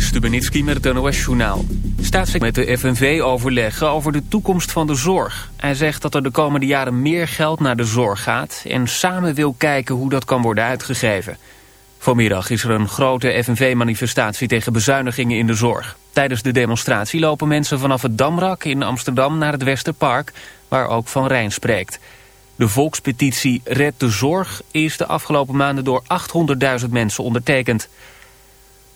Juri Stubenitski met het NOS-journaal. Staatssecretaris met de FNV overleggen over de toekomst van de zorg. Hij zegt dat er de komende jaren meer geld naar de zorg gaat... en samen wil kijken hoe dat kan worden uitgegeven. Vanmiddag is er een grote FNV-manifestatie tegen bezuinigingen in de zorg. Tijdens de demonstratie lopen mensen vanaf het Damrak in Amsterdam naar het Westerpark... waar ook Van Rijn spreekt. De volkspetitie Red de Zorg is de afgelopen maanden door 800.000 mensen ondertekend...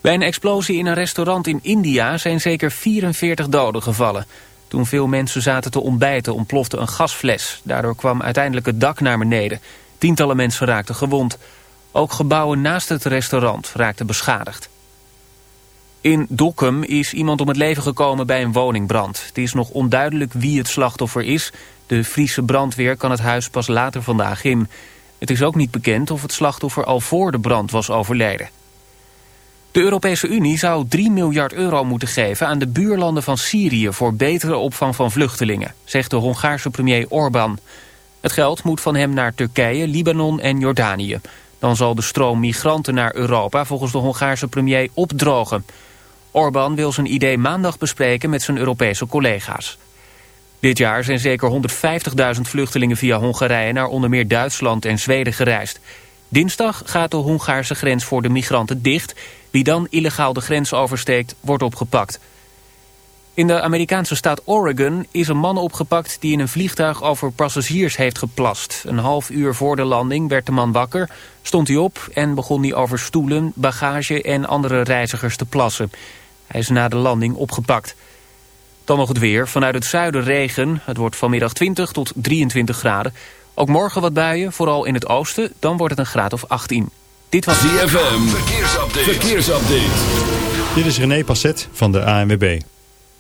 Bij een explosie in een restaurant in India zijn zeker 44 doden gevallen. Toen veel mensen zaten te ontbijten ontplofte een gasfles. Daardoor kwam uiteindelijk het dak naar beneden. Tientallen mensen raakten gewond. Ook gebouwen naast het restaurant raakten beschadigd. In Dokkum is iemand om het leven gekomen bij een woningbrand. Het is nog onduidelijk wie het slachtoffer is. De Friese brandweer kan het huis pas later vandaag in. Het is ook niet bekend of het slachtoffer al voor de brand was overleden. De Europese Unie zou 3 miljard euro moeten geven aan de buurlanden van Syrië voor betere opvang van vluchtelingen, zegt de Hongaarse premier Orbán. Het geld moet van hem naar Turkije, Libanon en Jordanië. Dan zal de stroom migranten naar Europa volgens de Hongaarse premier opdrogen. Orbán wil zijn idee maandag bespreken met zijn Europese collega's. Dit jaar zijn zeker 150.000 vluchtelingen via Hongarije naar onder meer Duitsland en Zweden gereisd. Dinsdag gaat de Hongaarse grens voor de migranten dicht. Wie dan illegaal de grens oversteekt, wordt opgepakt. In de Amerikaanse staat Oregon is een man opgepakt... die in een vliegtuig over passagiers heeft geplast. Een half uur voor de landing werd de man wakker, stond hij op... en begon hij over stoelen, bagage en andere reizigers te plassen. Hij is na de landing opgepakt. Dan nog het weer. Vanuit het zuiden regen. Het wordt vanmiddag 20 tot 23 graden. Ook morgen wat buien, vooral in het oosten. Dan wordt het een graad of 18. Dit was ZFM. Verkeersupdate. Verkeersupdate. Dit is René Passet van de ANWB.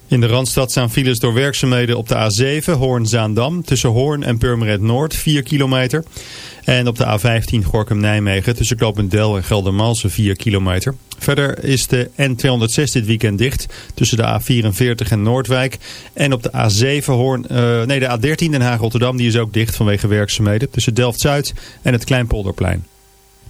In de Randstad staan files door werkzaamheden op de A7 Hoorn-Zaandam... tussen Hoorn en Purmerend Noord, 4 kilometer. En op de A15 Gorkum-Nijmegen tussen Klopendel en Geldermalsen, 4 kilometer. Verder is de N206 dit weekend dicht tussen de A44 en Noordwijk. En op de A7 Hoorn, uh, nee, de A13 Den Haag-Rotterdam die is ook dicht vanwege werkzaamheden... tussen Delft-Zuid en het Kleinpolderplein.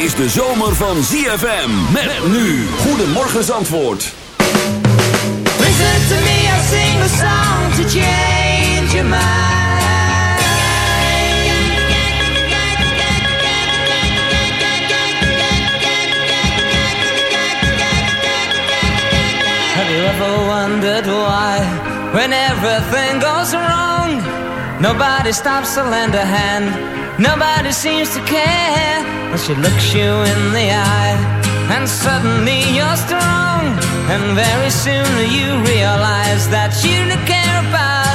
Is de zomer van ZFM. Met nu. Goedemorgen Zandvoort. Listen to me, I sing a song to change your mind. Have you ever wondered why, when everything goes wrong, nobody stops to lend a hand, nobody seems to care, but she looks you in the eye, and suddenly you're strong, and very soon you realize that you don't care about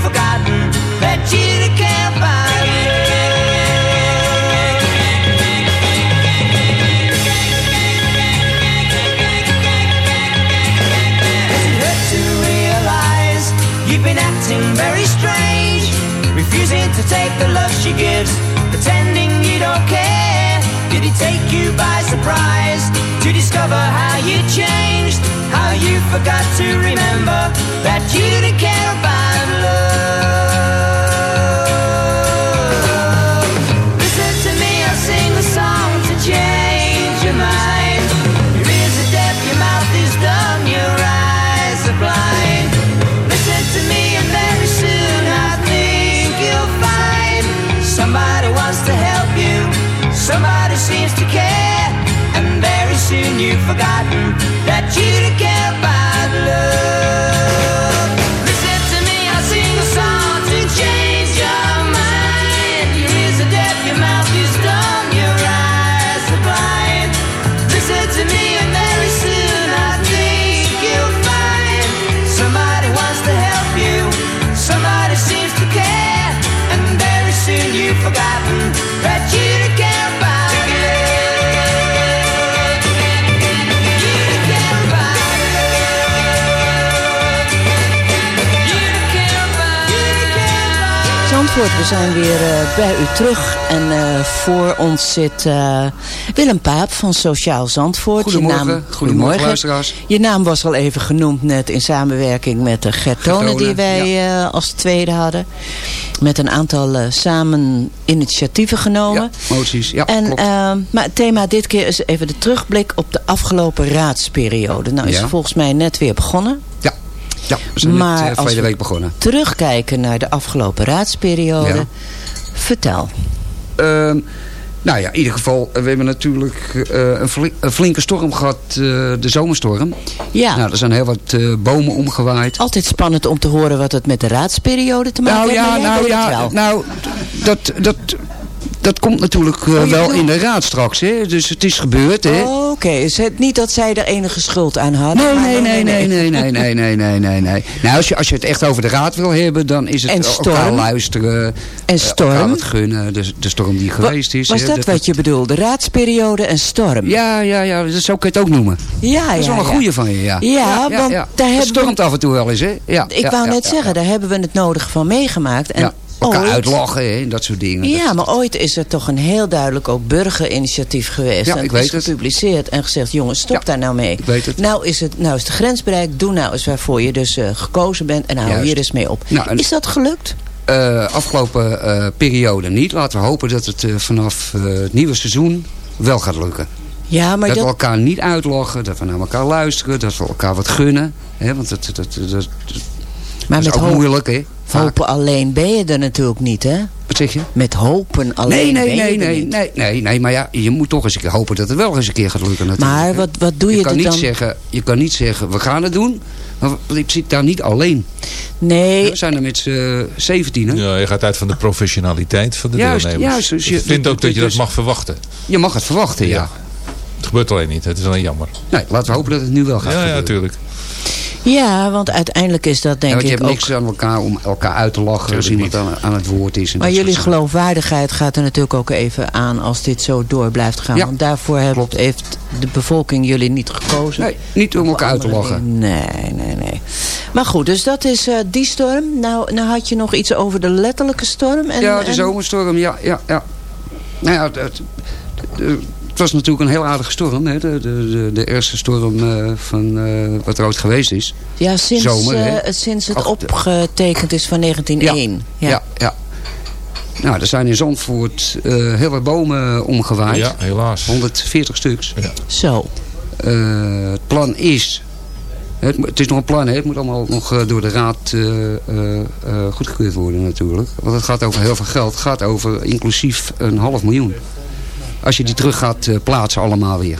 forgotten that you care about Does it hurt to realize you've been acting very strange? Refusing to take the love she gives, pretending. Did he take you by surprise to discover how you changed? How you forgot to remember that you didn't care about love. You've forgotten that you Zandvoort, we zijn weer eh, bij u terug. En eh, voor ons zit eh, Willem Paap van Sociaal Zandvoort. Je Goedemorgen. naam- Goedemorgen, luisteraars. Je naam was al even genoemd net in samenwerking met de Gert Tonen Tonen, die wij als tweede hadden. Met een aantal samen initiatieven genomen. Ja, moties. Ja, en, maar het thema dit keer is even de terugblik op de afgelopen raadsperiode. Nou is Ja. het volgens mij net weer begonnen. ja. Ja, we zijn maar net eh, als week begonnen. Terugkijken naar de afgelopen raadsperiode. Ja. Vertel. Ehm, nou ja, in ieder geval, eh, we hebben natuurlijk eh, een, fli- een flinke storm gehad, eh, de zomerstorm. Ja. Nou, er zijn heel wat bomen omgewaaid. Altijd spannend om te horen wat het met de raadsperiode te maken Nou heeft. ja, nou weet het ja, nou, dat, dat, dat komt natuurlijk eh, Oh, wel bedoelt- in de raad straks, hè. Dus het is gebeurd, hè. Oh, Oké, is het niet dat zij er enige schuld aan hadden? Nee, nee, nee, nee, nee, nee, nee, nee, nee, nee, nee. Nou, als je, als je het echt over de raad wil hebben, dan is het En elkaar storm? luisteren. En eh, storm? Elkaar wat gunnen, de, de storm die geweest is. Was hè, dat wat je bedoelde? Raadsperiode en storm? Ja, ja, ja, dat zo kun je het ook noemen. ja, Dat is ja, wel een ja. goeie van je, ja. Ja, want daar Het hebben stormt we- af en toe wel eens, hè. Ja, Ik ja, wou ja, net ja, zeggen, daar hebben we het nodig van meegemaakt. En Ja, elkaar ooit- uitlachen, hè, dat soort dingen. Ja, Dat- maar ooit is er toch een heel duidelijk ook burgerinitiatief geweest. Ja, en ik is weet het. gepubliceerd en gezegd, jongens, stop Ja, daar nou mee. ik weet het. Nou is, het, nou is de grens bereikt, doe nou eens waarvoor je dus eh, gekozen bent en hou Juist. hier eens mee op. Nou, en- is dat gelukt? Eh, afgelopen eh, periode niet. Laten we hopen dat het vanaf het nieuwe seizoen wel gaat lukken. Ja, maar dat, dat, we elkaar niet uitlachen, dat we naar elkaar luisteren, dat we elkaar wat gunnen. Hè, want dat, dat, dat, dat, maar is met ook hoop- moeilijk, hè? Vaak. hopen alleen ben je er natuurlijk niet, hè? Wat zeg je? Met hopen alleen Nee, nee, ben je nee, er nee, niet. nee, nee, nee, maar ja, je moet toch eens een keer hopen dat het wel eens een keer gaat lukken natuurlijk. Maar hè. wat, wat doe je, je kan niet dan? zeggen, Je kan niet zeggen, we gaan het doen, maar ik zit daar niet alleen. Nee, We zijn er met z'n zeventien, Ja, je gaat uit van de professionaliteit van de Juist, deelnemers. juist, dus je- ik vind ook dat je dat mag verwachten. Je mag het verwachten, ja. Ja. Gebeurt alleen niet. Het is alleen jammer. Nee, laten we hopen dat het nu wel gaat Ja, ja, natuurlijk. ja, want uiteindelijk is dat Ja, denk want je ik hebt ook... niks aan elkaar om elkaar uit te lachen als iemand aan, aan het woord is. en Maar jullie geloofwaardigheid gaat er natuurlijk ook even aan als dit zo door blijft gaan. Ja, Want daarvoor heeft, klopt. heeft de bevolking jullie niet gekozen. Nee, niet om elkaar uit te lachen. Nee, nee, nee. Maar goed, dus dat is eh, die storm. Nou, nou had je nog iets over de letterlijke storm. En, ja, de en- zomerstorm, ja, ja, ja. Nou ja, het, het, het was natuurlijk een heel aardige storm. Hè? De, de, de, de eerste storm eh, van eh, wat er ooit geweest is. Ja, sinds, zomer, hè? eh, sinds het opgetekend is van 1901. Ja. Ja, ja. Nou, er zijn in Zandvoort eh, heel wat bomen omgewaaid. Ja, helaas. 140 stuks. Zo. Eh, het plan is... Het, het is nog een plan, hè? het moet allemaal nog door de raad eh, eh, eh, goedgekeurd worden natuurlijk. Want het gaat over heel veel geld. Het gaat over inclusief een half miljoen. Als je die terug gaat eh, plaatsen allemaal weer.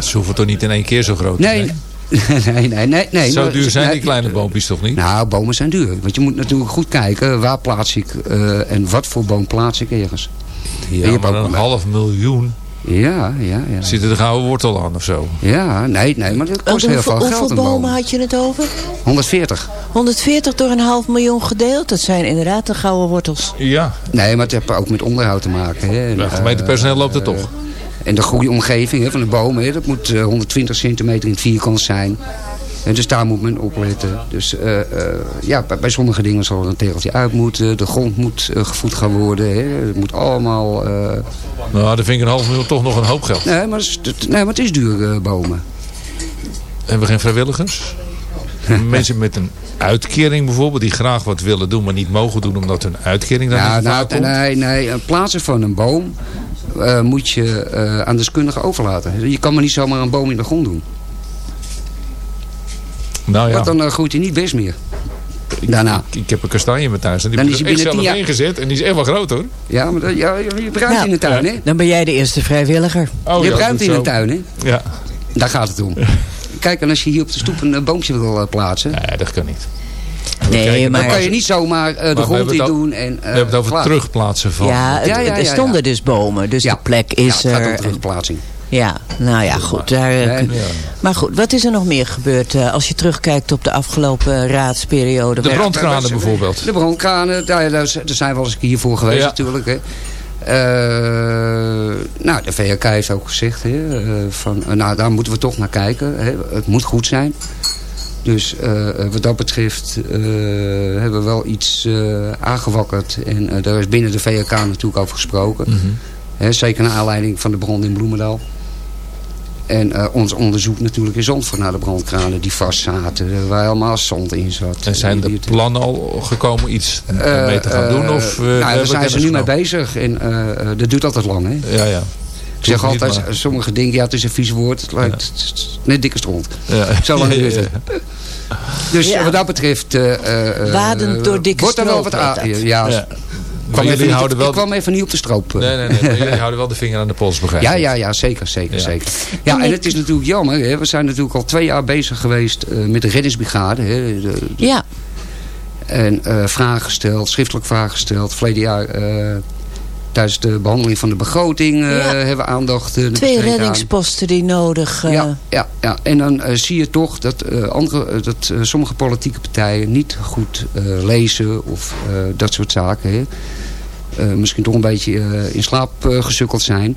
Ze hoeven toch niet in één keer zo groot te Nee, zijn? nee, nee, nee. nee Zo duur zijn die kleine boompjes toch niet? Nou, bomen zijn duur. Want je moet natuurlijk goed kijken, waar plaats ik eh, en wat voor boom plaats ik ergens. ja, maar een half miljoen. Ja, ja, ja. Zit er de gouden wortel aan of zo? Ja, nee, nee, maar dat kost heel hoeveel veel hoeveel geld een bomen boom. had je het over? 140. 140 door een half miljoen gedeeld. Dat zijn inderdaad de gouden wortels. Ja. Nee, maar het heeft ook met onderhoud te maken. Hè. En, Ja, gemeentepersoneel loopt er eh, toch. En de goede omgeving hè, van de bomen. Hè. Dat moet eh, 120 centimeter in het vierkant zijn. En dus daar moet men op letten. Dus eh, eh, ja, bij, bij sommige dingen zal er een tegeltje uit moeten. De grond moet eh, gevoed gaan worden. Hè. Het moet allemaal... Nou, dan vind ik een half miljoen toch nog een hoop geld. nee, maar het is, nee, maar het is duur, bomen. Hebben we geen vrijwilligers? Mensen met een uitkering bijvoorbeeld, die graag wat willen doen, maar niet mogen doen omdat hun uitkering daar Ja, niet nou, komt. nee, nee. Plaatsen van een boom moet je aan deskundigen overlaten. Je kan maar niet zomaar een boom in de grond doen. Nou ja, Want dan eh, groeit hij niet best meer. Daarna. ik, ik heb een kastanje in mijn thuis en die Dan heb is hij binnen zelf tien jaar- ingezet en die is echt wel groot hoor. Ja, maar dat, ja, je hebt ruimte Nou, in de tuin, hè? Dan ben jij de eerste vrijwilliger. Oh, je ja, hebt ruimte in de tuin, hè? Ja, Daar gaat het om. Kijk, en als je hier op de stoep een eh, boompje wil eh, plaatsen... nee, dat kan niet. Nee, kijken, dan maar... kan je niet zomaar eh, de grond in doen en... eh, We hebben het over klaar. terugplaatsen van. Ja, het- Ja, ja, er stonden dus bomen, dus Ja. de plek Ja, is het gaat om er. terugplaatsing. Ja, nou ja, goed. Daar, eh, Nee, Ja. Maar goed, wat is er nog meer gebeurd eh, als je terugkijkt op de afgelopen raadsperiode? De brandkranen bijvoorbeeld. De brandkranen, daar, daar zijn we al eens een keer voor geweest Ja. natuurlijk. Hè. Eh, nou, de VRK heeft ook gezegd, hè, eh, van, nou, daar moeten we toch naar kijken. Hè. Het moet goed zijn. Dus wat dat betreft eh, hebben we wel iets eh, aangewakkerd. En daar is binnen de VRK natuurlijk over gesproken. Mhm. Hè, zeker naar aanleiding van de brand in Bloemendaal. En eh, ons onderzoek natuurlijk in Zandvoort naar de brandkranen die vast zaten. eh, Waar helemaal zand in zat. En zijn de plannen al gekomen iets eh, mee te gaan doen? Of, eh, eh, nou, daar zijn ze nu mee bezig. En eh, eh, dat duurt altijd lang. Hè? Ja, ja. Ik zeg altijd, maar- sommige denken, ja, het is een vies woord. Het lijkt is net dikke stront. ja. Zo lang duurt ja, het. ja. Dus Ja. wat dat betreft... eh, eh, Wadend door dikke wordt er wel wat aan. Ja, Ja. Ik Maar kwam, even jullie niet op, houden wel... ik kwam even niet op de stroop. eh. Nee, nee, nee. maar jullie houden wel de vinger aan de pols, begrijp Ja, ik. ja, ja, zeker, zeker, Ja. zeker. Ja, en het is natuurlijk jammer. Hè. We zijn natuurlijk al twee jaar bezig geweest eh, met de reddingsbrigade. Hè. De- de- Ja, En eh, vragen gesteld, schriftelijk vragen gesteld. Verleden jaar eh, tijdens de behandeling van de begroting eh, Ja. hebben we aandacht eh, twee aan. reddingsposten die nodig... eh, Ja, ja, ja, en dan zie je toch dat, andere, dat sommige politieke partijen niet goed lezen of dat soort zaken. Hè. Misschien toch een beetje in slaap gesukkeld zijn.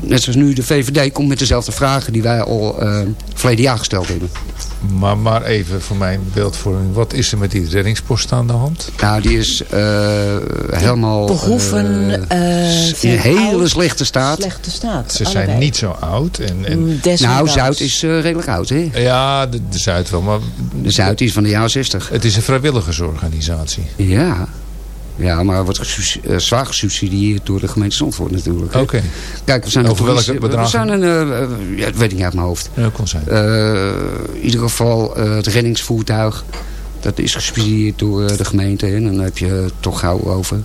Net zoals nu de VVD komt met dezelfde vragen die wij al eh verleden jaar gesteld hebben. Maar, maar even voor mijn beeldvorming. Wat is er met die reddingspost aan de hand? Nou, die is eh, helemaal behoeven... eh, eh, in hele oud, slechte staat. Slechte staat, Ze zijn niet zo oud. En, en, Mm, Nou. Zuid is eh, redelijk oud, hè? ja, de, de Zuid wel. Maar De Zuid is van de jaren 60. het is een vrijwilligersorganisatie. Ja. Ja, maar wordt eh, zwaar gesubsidieerd door de gemeente Zandvoort natuurlijk. Oké, Kijk, we zijn Over welke bedragen? We zijn een, eh, eh, ja, dat weet ik niet uit mijn hoofd. dat kon zijn. In ieder geval het reddingsvoertuig. Dat is gesubsidieerd door de gemeente. En dan heb je toch gauw over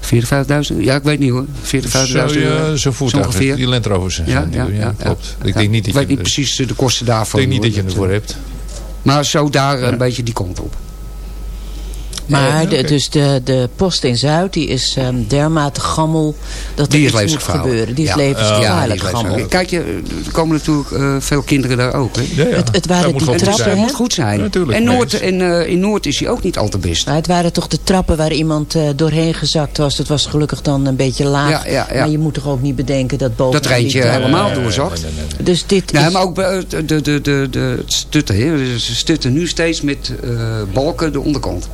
45.000? Ja, ik weet niet hoor. 45.000 Zo, euro. ja, zo'n voertuig. ongeveer. Die Land Rovers zijn Ja, ja, ja, ja, klopt. ja. Ik denk niet dat ik weet je, niet precies de kosten ik daarvan. denk niet dat je ervoor hebt. Maar zo daar Ja. een beetje die kant op. Maar de, dus de, de post in Zuid die is ehm, dermate gammel dat Die er iets moet gebeuren. Die is Ja. levensgevaarlijk gammel. Kijk, je, er komen natuurlijk eh, veel kinderen daar ook. Hè? Ja, ja. Het- het waren Dat die trappen, zijn. Het moet goed zijn. Natuurlijk, en Noord, en, eh, in Noord is hij ook niet al te best. Maar het waren toch de trappen waar iemand eh, doorheen gezakt was. Dat was gelukkig dan een beetje laag. Ja, ja, ja. Maar je moet toch ook niet bedenken dat boven Dat eh, helemaal doorzakt. nee, nee, nee. Dus dit Nee, is... maar ook de, de, de, de, het stutten. Hè. Ze stutten nu steeds met eh, balken de onderkant.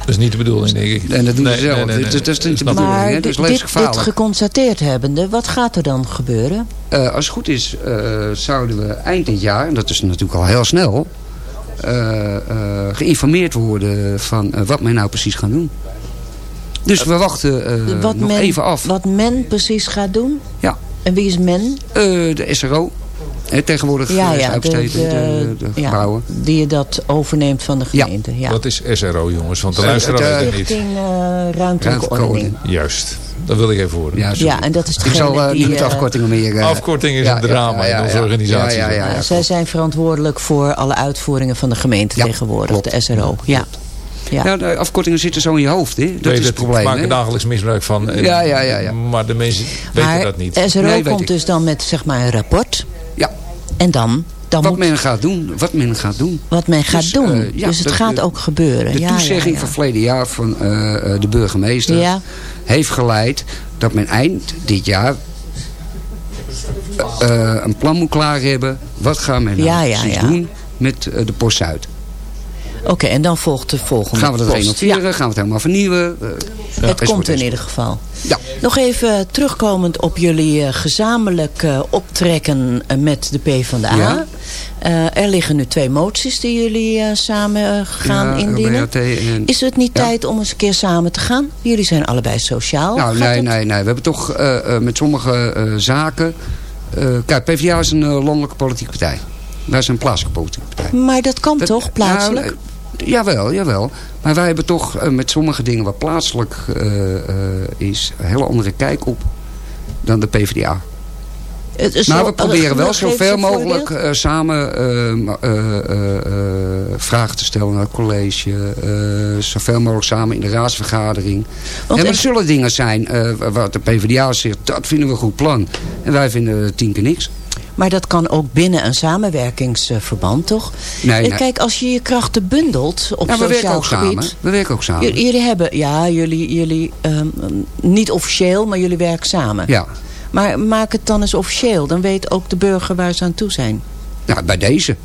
Dat is niet de bedoeling, denk ik. En dat doen Nee, ze zelf. nee, nee, nee. Dat, dat is niet de bedoeling. maar hè. Dat is dit, dit, geconstateerd hebbende, wat gaat er dan gebeuren? Eh, als het goed is, eh, zouden we eind dit jaar, en dat is natuurlijk al heel snel, eh, eh, geïnformeerd worden van wat men nou precies gaat doen. Dus we wachten eh, wat, nog men, even af. wat men precies gaat doen? Ja. En wie is men? Eh, de SRO. Tegenwoordig Ja, eh, ja, de, uitbesteed, de, de, de, de ja, gebouwen. die je dat overneemt van de gemeente. Ja. Wat is SRO, jongens? Want de Eh, luisteraar het, weet eh, het niet. Richting eh, ruimtelijke ordening. Juist. Dat wil ik even horen. Ja. Ja, en dat is Ik degene zal eh, die... niet afkortingen meer... eh, Afkorting is ja, een drama ja, ja, in onze ja. organisatie. Ja, ja, ja, nou, ja, zij zijn verantwoordelijk voor alle uitvoeringen van de gemeente Ja, tegenwoordig, klopt. de SRO. Ja. Ja. Ja, de afkortingen zitten zo in je hoofd, hè? Dat Weet is het probleem, er hè? dagelijks misbruik van. En- Ja, ja, ja, ja. Maar de mensen weten maar dat niet. SRO Nee, komt dus dan met zeg maar een rapport. Ja. En dan, dan Wat moet men gaat doen, wat men gaat doen. wat men gaat Dus, doen. eh, ja, dus het de- gaat ook gebeuren. De ja, toezegging ja, van verleden jaar van eh, eh, de burgemeester heeft geleid dat men eind dit jaar een plan moet klaar hebben. Wat gaan we nou precies doen met de Post Zuid? Oké, en dan volgt de volgende Gaan we dat post. renoveren? Ja, Gaan we het helemaal vernieuwen? Eh, het enzovoort, komt in ieder geval. Ja. Nog even terugkomend op jullie eh, gezamenlijk eh, optrekken eh, met de PvdA. Ja. Eh, er liggen nu twee moties die jullie eh, samen eh, gaan Ja, indienen. En- Is het niet Ja. tijd om eens een keer samen te gaan? Jullie zijn allebei sociaal. Nou, Gaat nee, het- nee, nee. We hebben toch eh, eh, met sommige eh, zaken... eh, kijk, PvdA is een eh, landelijke politieke partij. Wij zijn een plaatselijke politieke partij. Maar dat kan Dat- toch, plaatselijk? Nou, eh, jawel, jawel. Maar wij hebben toch eh, met sommige dingen wat plaatselijk eh, eh, is... een hele andere kijk op dan de PvdA. Het Maar we proberen wel zoveel mogelijk samen eh, ma- eh, eh, eh, vragen te stellen naar het college. zoveel mogelijk samen in de raadsvergadering. Want en er zullen dingen zijn wat de PvdA zegt, dat vinden we een goed plan. En wij vinden tien keer niks. Maar dat kan ook binnen een samenwerkingsverband, toch? Nee. Kijk, als je je krachten bundelt op we werken sociaal ook gebied... samen. We werken ook samen. Jullie hebben, ja, jullie, jullie ehm, niet officieel, maar jullie werken samen. Ja. Maar maak het dan eens officieel. Dan weet ook de burger waar ze aan toe zijn. ja, bij deze.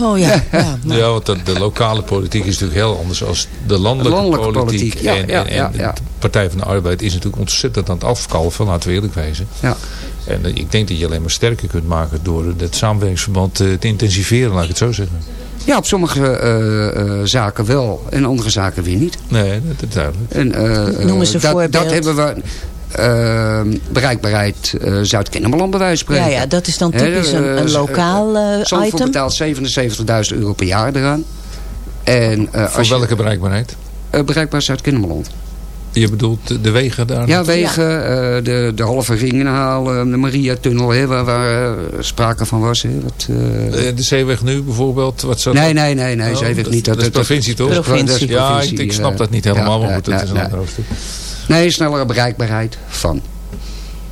Oh ja, ja. Ja, want de, de lokale politiek is natuurlijk heel anders dan de landelijke, landelijke politiek. politiek, ja, en, ja, en, ja, en ja. de Partij van de Arbeid is natuurlijk ontzettend aan het afkalven, laten we eerlijk wezen. Ja. En eh, ik denk dat je alleen maar sterker kunt maken door het samenwerkingsverband eh, te intensiveren, laat ik het zo zeggen. ja, op sommige eh, eh, zaken wel en andere zaken weer niet. Nee, dat is duidelijk. En, eh, Noem eens een dat, voorbeeld. Dat hebben we... eh, bereikbaarheid eh Zuid-Kennemerland bij wijze van ja, spreken. ja, dat is dan typisch eh, een, een eh, lokaal eh, Zandvoort item. betaalt 77.000 euro per jaar eraan. En eh, Voor als je, welke bereikbaarheid? eh, bereikbaar Zuid-Kennemerland. Je bedoelt de- wegen daar? Ja, wegen, eh, de, de halve ring inhalen, de Maria-tunnel, hè, waar, waar sprake van was. Wat, De zeeweg nu bijvoorbeeld? Wat zou nee, dat- nee, nee, nee, Oh, dat- niet. Dat is provincie toch? dat dat is Ja, ik, provincie, ik snap dat niet helemaal, ja, maar goed, dat ja, is een ja. ander hoofdstuk. Nee, snellere bereikbaarheid van.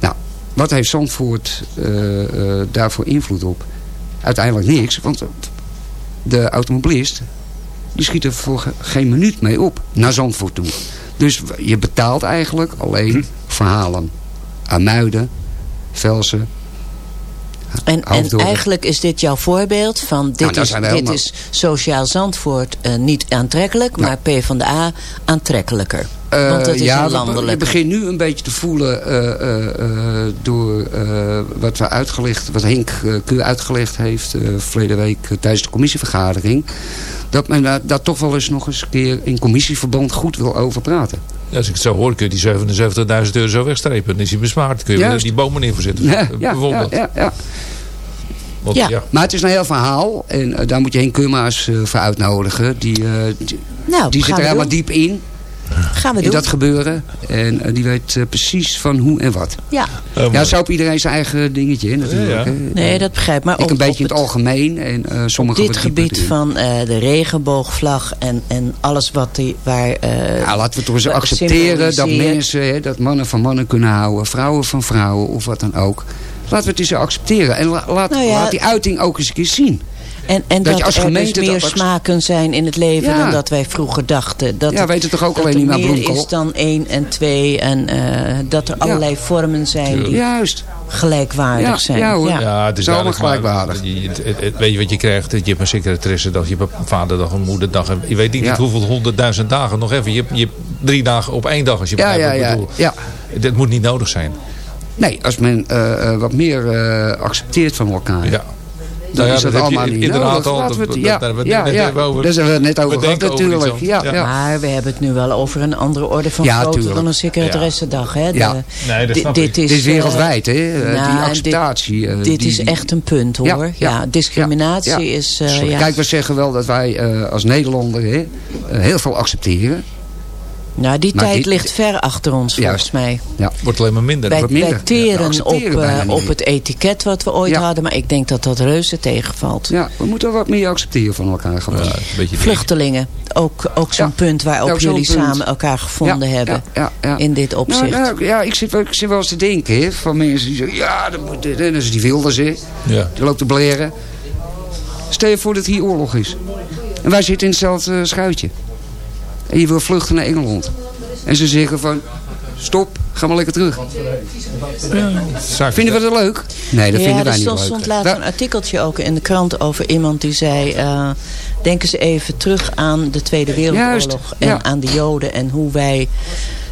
Nou, wat heeft Zandvoort eh, eh, daarvoor invloed op? Uiteindelijk niks, want de automobilist... die schiet er voor ge- geen minuut mee op naar Zandvoort toe. Dus je betaalt eigenlijk alleen verhalen. Aan Muiden, Velsen. En, eigenlijk is dit jouw voorbeeld van Nou, dit, is, dit helemaal- is sociaal Zandvoort eh, niet aantrekkelijk, maar PvdA aantrekkelijker. Eh, Want dat is ja, landelijke. Je begint nu een beetje te voelen eh, door wat we uitgelegd, wat Henk Keur uitgelegd heeft verleden week tijdens de commissievergadering. Dat men daar, daar toch wel eens nog eens een keer in commissieverband goed wil over praten. Ja, als ik het zo hoor, kun je die 77.000 euro zo wegstrepen. Dan is hij bespaard. Kun je Juist. die bomen neer voorzetten. Ja, eh, ja, ja, bijvoorbeeld. ja, ja. Want, Ja. ja. Maar het is een heel verhaal en eh, daar moet je Henk Keurma's eh, voor uitnodigen. Die, eh, die, Nou, die zit er helemaal doen. diep in, Gaan we in doen. dat gebeuren. En eh, die weet eh, precies van hoe en wat. Ja, Ja, zo op iedereen zijn eigen dingetje hè, natuurlijk. Ja, nee, dat begrijp ik. Maar Ik op, een beetje in het algemeen en eh sommige dit gebied van eh, de regenboogvlag en, en alles wat die, waar... eh, Ja, laten we toch eens accepteren dat mensen, hè, dat mannen van mannen kunnen houden, vrouwen van vrouwen of wat dan ook. Laten we het eens accepteren en la- laat, Nou ja, laat die uiting ook eens een keer zien. En, en Dat dat, je als er gemeente dus meer dat smaken zijn in het leven Ja. dan dat wij vroeger dachten. Dat Ja, het- weet het toch ook alleen niet naar meer bloemkool? is dan één en twee. En eh, dat er allerlei vormen zijn die Juist. gelijkwaardig Ja, zijn. ja hoor. Ja, het is allemaal gelijkwaardig. je- je- het- het- Weet je wat je krijgt? Je hebt een secretaressendag, je hebt een vaderdag, een moederdag. en Je weet niet Ja. hoeveel honderdduizend dagen nog even. Je hebt, je hebt drie dagen op één dag als je Ja, begrijpt ja, wat ik ja, bedoel. ja. Dat moet niet nodig zijn. Nee, als men eh, eh, wat meer eh, accepteert van elkaar. Ja. Dan Nou ja, is dat dat heb je allemaal niet inderdaad nodig. al. Dat- het- ja, daar hebben we ja, het ja. net even over. Daar zijn we het net over gehad over natuurlijk. Ja, ja. Maar we hebben het nu wel over een andere orde van Ja, grootte dan een secretaressendag. Hè? De- Ja. Nee, dat di- snap dit is, Dit is eh, wereldwijd, hè? nou, die dit- acceptatie. eh, Dit die- is echt een punt hoor. Ja, Ja, ja, discriminatie ja, ja. is... eh. Kijk, we zeggen wel dat wij eh, als Nederlander hè, heel veel accepteren. Nou, die maar tijd ligt ver achter ons volgens Juist. mij. Ja. Wordt alleen maar minder. Wij, wat minder. wij teren we op, accepteren eh, op het etiket wat we ooit Ja. hadden. Maar ik denk dat dat reuze tegenvalt. ja, we moeten wat meer accepteren van elkaar gewoon. Ja, een beetje Vluchtelingen, ook, ook zo'n Ja. punt waarop Ja, ook zo'n jullie punt. samen elkaar gevonden Ja, hebben. ja, ja, ja. In dit opzicht. Nou, nou, ja, ik zit, wel- ik zit wel eens te denken van mensen die zeggen... Ja, dat moet dit. En dat is die Wilders, hè. Ja. Die loopt te bleren. Stel je voor dat hier oorlog is. En wij zitten in hetzelfde eh, schuitje. En je wil vluchten naar Engeland. En ze zeggen van... Stop, Gaan we lekker terug. Zaak- Vinden we het leuk? Nee, dat ja, vinden wij er niet leuk. stond later een artikeltje ook in de krant over iemand die zei... eh denk eens even terug aan de Tweede Wereldoorlog Juist, en ja. aan de Joden... en hoe wij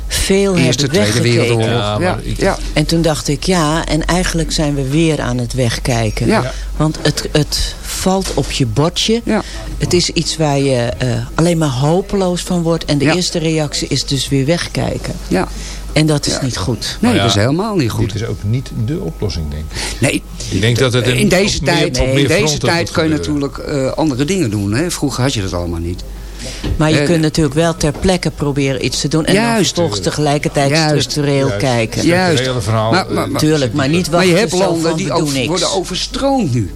veel Eerste, hebben Tweede weggekeken. Wereldoorlog. Ja, En toen dacht ik, ja, en eigenlijk zijn we weer aan het wegkijken. Ja. Want het, het valt op je bordje. Ja. Het is iets waar je eh, alleen maar hopeloos van wordt. En de Ja. eerste reactie is dus weer wegkijken. ja. En dat is niet goed. Nee, Nou ja, dat is helemaal niet goed. Dit is ook niet de oplossing, denk ik. Nee, Ik denk dat het in deze meer- tijd, in deze tijd kun je natuurlijk eh, andere dingen doen. Hè? Vroeger had je dat allemaal niet. Maar je kunt natuurlijk wel ter plekke proberen iets te doen. En dan Juist. vervolgens tegelijkertijd Juist. structureel Juist. kijken. Ja. Juist. Het hele verhaal. Maar- maar- maar- Tuurlijk, maar niet Maar je hebt landen die over- worden overstroomd nu.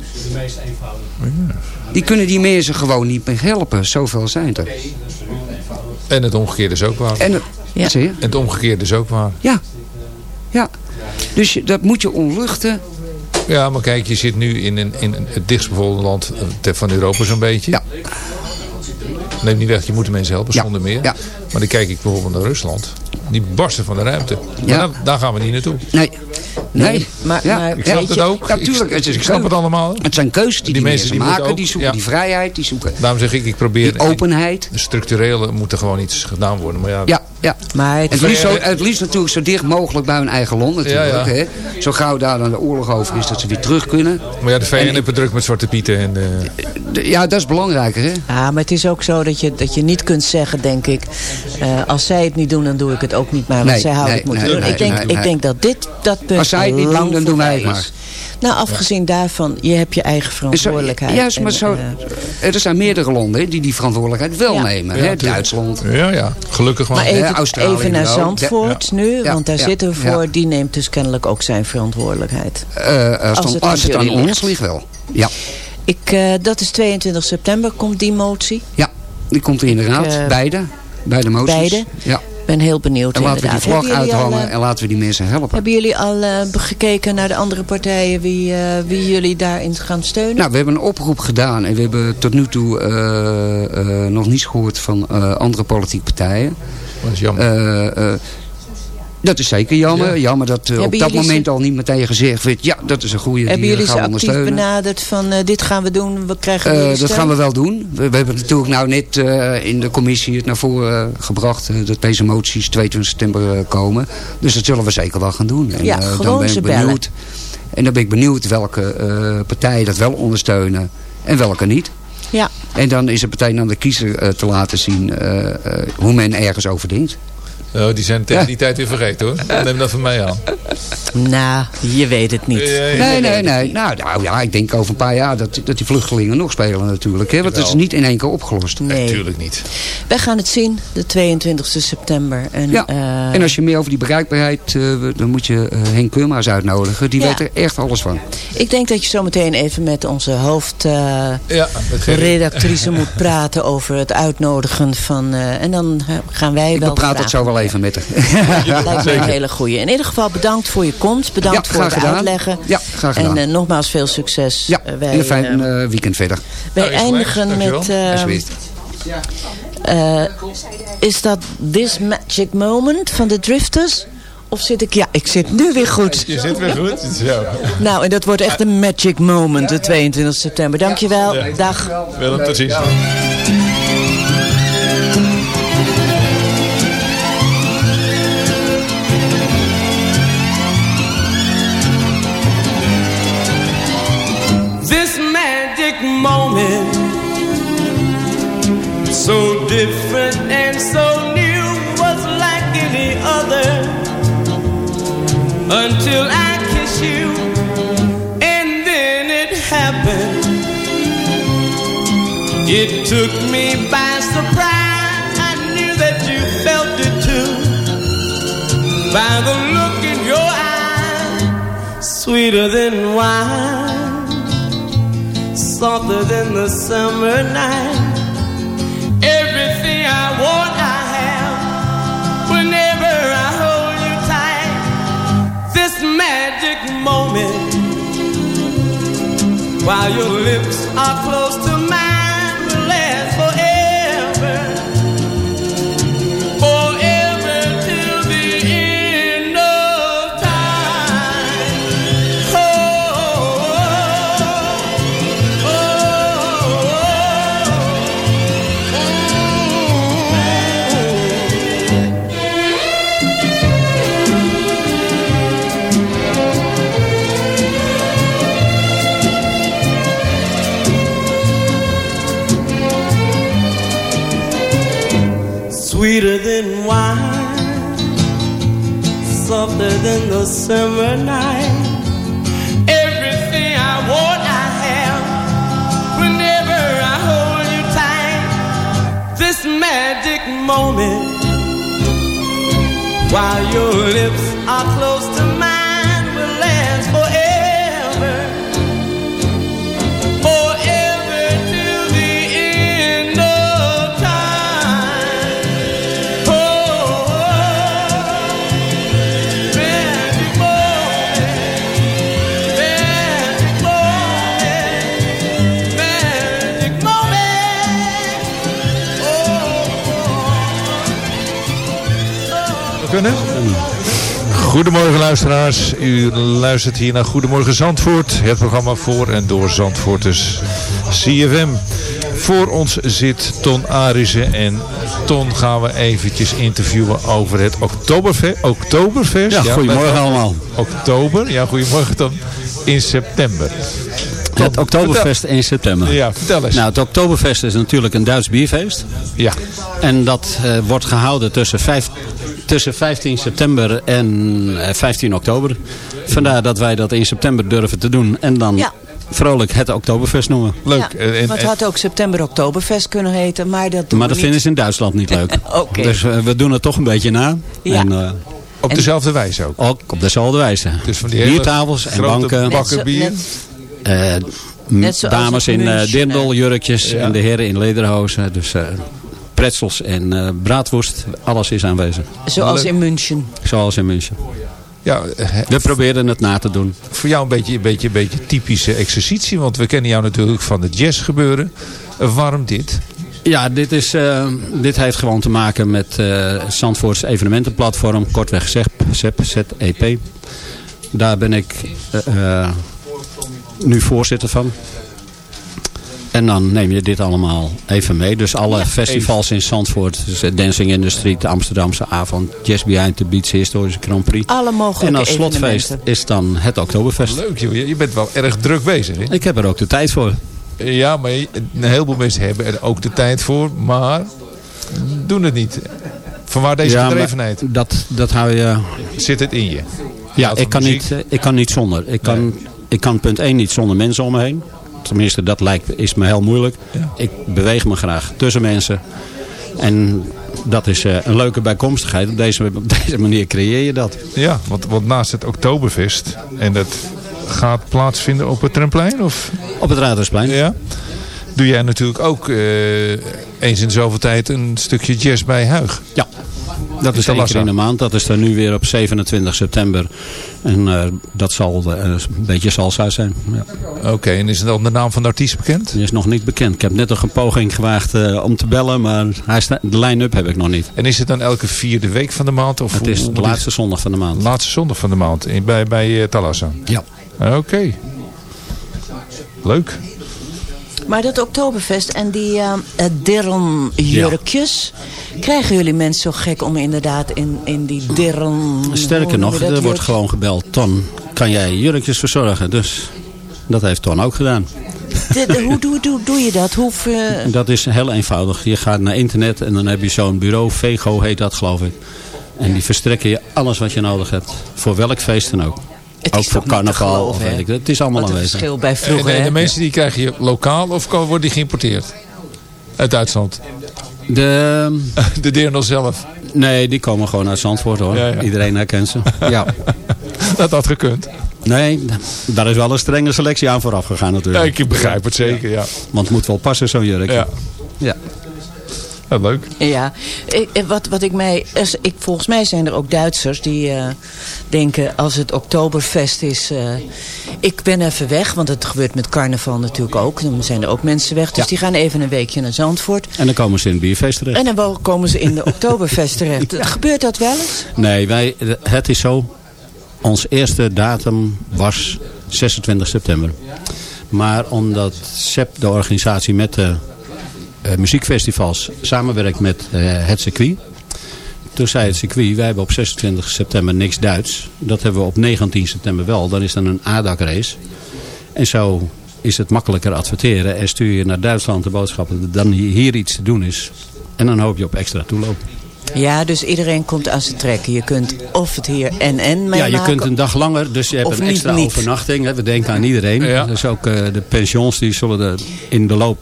Die kunnen die mensen gewoon niet meer helpen. Zoveel zijn er. En het omgekeerde is ook waar. En, het- Ja. wat? En het omgekeerde is ook waar. Ja. Ja. Dus je- dat moet je onluchten. Ja, maar kijk, je zit nu in, een, in een- het dichtstbevolkte land eh, ter- van Europa zo'n beetje. Ja. Neem niet weg, je moet de mensen helpen, Ja. zonder meer. Ja. Maar dan kijk ik bijvoorbeeld naar Rusland. Die barsten van de ruimte. Maar daar, daar gaan we niet naartoe. Nee. Nee. Nee, maar- ja. maar Ik snap het je- ook. Ja, tuurlijk, ik, het is ik snap het allemaal. Het zijn keuzes die die, Die mensen, mensen die maken. ook- die zoeken ja. die vrijheid. Die zoeken Daarom zeg ik, ik probeer... die openheid. De structurele moet er gewoon iets gedaan worden. Maar ja, Ja, ja. Maar het, Het liefst, zo, het liefst natuurlijk zo dicht mogelijk bij hun eigen land natuurlijk. Ja, ja. Hè? Zo gauw daar dan de oorlog over is dat ze weer terug kunnen. maar ja, de VN heeft het druk met Zwarte Pieten. En, eh, De- ja, dat is belangrijker. Hè? Ja, maar het is ook zo dat je, dat je niet kunt zeggen, denk ik... eh, als zij het niet doen, dan doe ik het ook niet maar. Want Nee, zij houden nee, het moeten nee, doen. nee, ik, denk, nee, ik nee. denk dat dit dat punt Als zij het niet doen, lang dan doen wij het is. Nou, afgezien daarvan, je hebt je eigen zo- verantwoordelijkheid. Juist, maar zo, eh, er zijn meerdere landen die die verantwoordelijkheid wel Ja. nemen. Ja, hè? Duitsland. ja, ja, gelukkig maar. maar Ja, even, Australië even naar. Zandvoort nu, want daar ja, zitten we ja. voor. Die neemt dus kennelijk ook zijn verantwoordelijkheid. Eh, als, Als dan- het aan als het aan ons ligt. wel. Ja, Ik, eh, dat is 22 september, komt die motie. ja. die komt er inderdaad. Ik, beide. Beide moties. beide? Ja. Ik ben heel benieuwd En laten we die vlag uithangen eh, en laten we die mensen helpen. Hebben jullie al eh, gekeken naar de andere partijen wie, eh, wie jullie daarin gaan steunen? Nou, we hebben een oproep gedaan en we hebben tot nu toe eh, eh, nog niets gehoord van eh, andere politieke partijen. Dat is jammer. Eh, eh, dat is zeker jammer. Ja. Jammer dat eh, op Hebben dat jullie moment ze- al niet meteen gezegd werd... ja, dat is een goede Hebben die jullie gaan ze we actief ondersteunen. benaderd van eh, dit gaan we doen, we krijgen Eh, jullie dat gaan we wel doen. We, we hebben natuurlijk nou net eh, in de commissie het naar voren eh, gebracht... eh, dat deze moties 22 september eh, komen. Dus dat zullen we zeker wel gaan doen. En, Ja, eh, gewoon dan ben ik bellen. benieuwd. En dan ben ik benieuwd welke eh, partijen dat wel ondersteunen en welke niet. Ja, En dan is het meteen aan de kiezer eh, te laten zien eh, eh, hoe men ergens over denkt. Oh, die zijn tegen die tijd weer vergeten hoor. Neem dat van mij aan. nou, je weet het niet. Nee, nee, nee. Nou, nou ja, ik denk over een paar jaar dat, dat die vluchtelingen nog spelen natuurlijk. Hè? Want het is niet in één keer opgelost. Nee, Natuurlijk niet. wij gaan het zien, de 22 september. En, Ja, eh, en als je meer over die bereikbaarheid, eh, dan moet je eh, Henk Keurma's uitnodigen. Die Ja. weet er echt alles van. Ik denk dat je zo meteen even met onze hoofdredactrice Ja, ik. moet praten over het uitnodigen van... eh, en dan gaan wij Ik wel bepraat dat vragen zo wel even met haar. Dat lijkt me een hele goeie. In ieder geval bedankt voor je komst. Bedankt Ja, voor het gedaan. uitleggen. Ja, graag gedaan. En eh, nogmaals veel succes. Ja, Eh, wij, en een fijn eh, weekend verder. wij Nou, eindigen met... is dat This Magic Moment van de Drifters? Of zit ik... Ja, ik zit nu weer goed. Je zit weer goed. Zo. Nou, en dat wordt echt een magic moment, de 22 september. Dankjewel. Dag. Willem, tot ziens. So different and so new was like any other. Until I kiss you and then it happened. It took me by surprise. I knew that you felt it too. By the look in your eyes sweeter than wine softer than the summer night. While your lips are close moment, while your lips are close Goedemorgen luisteraars. U luistert hier naar Goedemorgen Zandvoort. Het programma voor en door Zandvoorters CFM. Voor ons zit Ton Arissen. En Ton gaan we eventjes interviewen over het Oktoberfe Oktoberfest. Ja, goedemorgen met- allemaal. Oktober, ja goedemorgen dan. In september. Het Oktoberfest in september. Ja, vertel eens. Nou, het Oktoberfest is natuurlijk een Duits bierfeest. Ja. En dat eh, wordt gehouden tussen, vijf, tussen 15 september en eh, 15 oktober. Vandaar dat wij dat in september durven te doen. En dan Ja. vrolijk het Oktoberfest noemen. Leuk. Ja, En- en- maar het had ook September-Oktoberfest kunnen heten, maar dat doen Maar we dat vinden ze in Duitsland niet leuk. Oké. Dus eh, we doen het toch een beetje na. Ja. En, eh, op dezelfde wijze ook. ook op dezelfde wijze. Dus van die hele Biertafels en banken. Bakken bier. net- Eh, dames in eh München, dirndeljurkjes Ja. en de heren in lederhozen. Dus eh pretzels en eh braadworst. Alles is aanwezig. Zoals in München. Zoals in München. Ja, We proberen het na te doen. voor jou een beetje, een beetje, een beetje typische exercitie. Want we kennen jou natuurlijk van het jazz gebeuren. Waarom dit? Ja, dit, is, dit heeft gewoon te maken met eh Zandvoorts evenementenplatform. Kortweg ZEP, ZEP, ZEP. Daar ben ik nu voorzitter van. En dan neem je dit allemaal even mee. Dus alle festivals in Zandvoort. Dus eh, Dancing in the Street, de Amsterdamse avond. Jazz Behind the Beats, Historische Grand Prix. Alle mogelijke En als slotfeest is dan het Oktoberfest. Leuk joh, je bent wel erg druk bezig. Hè? Ik heb er ook de tijd voor. Ja, maar een heleboel mensen hebben er ook de tijd voor. Maar doen het niet. Vanwaar deze Ja, gedrevenheid? Dat, dat hou je... Zit het in je? Ja, ik kan, muziek? niet, eh, ik kan niet zonder. Ik kan, ik kan punt 1 niet zonder mensen om me heen. Tenminste, dat lijkt, is me heel moeilijk. Ja. Ik beweeg me graag tussen mensen. En dat is eh, een leuke bijkomstigheid. Op deze, op deze manier creëer je dat. Ja, want, want naast het Oktoberfest. En dat gaat plaatsvinden op het Tremplein? Of? Op het Raadhuisplein. Ja. Doe jij natuurlijk ook eh, eens in zoveel tijd een stukje jazz bij Huig. Ja. Dat is de Lassa. in de maand. Dat is er nu weer op 27 september. En eh, dat zal eh, een beetje salsa zijn. Ja. Oké, en is dan de naam van de artiest bekend? Die is nog niet bekend. Ik heb net nog een poging gewaagd eh, om te bellen. Maar hij de line-up heb ik nog niet. En is het dan elke vierde week van de maand? Of Het is de laatste zondag van de maand. laatste zondag van de maand bij, bij Talassa. Ja. Oké. Leuk. Maar dat Oktoberfest en die uh, dirrenjurkjes... krijgen jullie mensen zo gek om inderdaad in, in die dirren... Sterker nog, er wordt gewoon gebeld. Ton, kan jij jurkjes verzorgen? Dus dat heeft Ton ook gedaan. De- de- hoe doe, doe, doe je dat? Hoe, ver- Dat is heel eenvoudig. Je gaat naar internet en dan heb je zo'n bureau. Vego heet dat geloof ik. En die verstrekken je alles wat je nodig hebt. Voor welk feest dan ook. Het ook is voor carnaval. geloven, of weet ik, het is allemaal Wat een aanwezig. verschil bij vroeger, de, de hè? mensen die krijg je lokaal of worden die geïmporteerd? Uit Duitsland. De, De Deernel zelf. nee, die komen gewoon uit Zandvoort hoor. Ja, ja. Iedereen herkent ze. ja. Dat had gekund. Nee, daar is wel een strenge selectie aan vooraf gegaan Ja, natuurlijk. ik begrijp het zeker, ja. Want het moet wel passen zo'n jurk. Ja, ja. Ja leuk. Ja, ik, eh, wat, wat ik mij... is- Ik, volgens mij zijn er ook Duitsers die eh, denken als het Oktoberfest is... eh, ik ben even weg, want het gebeurt met carnaval natuurlijk ook. Dan zijn er ook mensen weg, dus Ja. die gaan even een weekje naar Zandvoort. En dan komen ze in het bierfeest terecht. En dan wel komen ze in de Oktoberfest terecht. Gebeurt dat wel eens? Nee, wij, het is zo. Ons eerste datum was 26 september. Maar omdat SEP, de organisatie met de eh, muziekfestivals, samenwerkt met eh, het circuit. Toen zei het circuit, wij hebben op 26 september niks Duits. Dat hebben we op 19 september wel. Dan is dan een ADAC-race. En zo is het makkelijker adverteren. En stuur je naar Duitsland de boodschap dat er dan hier iets te doen is. En dan hoop je op extra toeloop. Ja, dus iedereen komt aan zijn trekken. Je kunt of het hier en en Ja, je kunt een dag langer, dus je hebt een niet, extra niet. overnachting. Hè. We denken aan iedereen. Ja. Dus ook eh, de pensions die zullen de, in de loop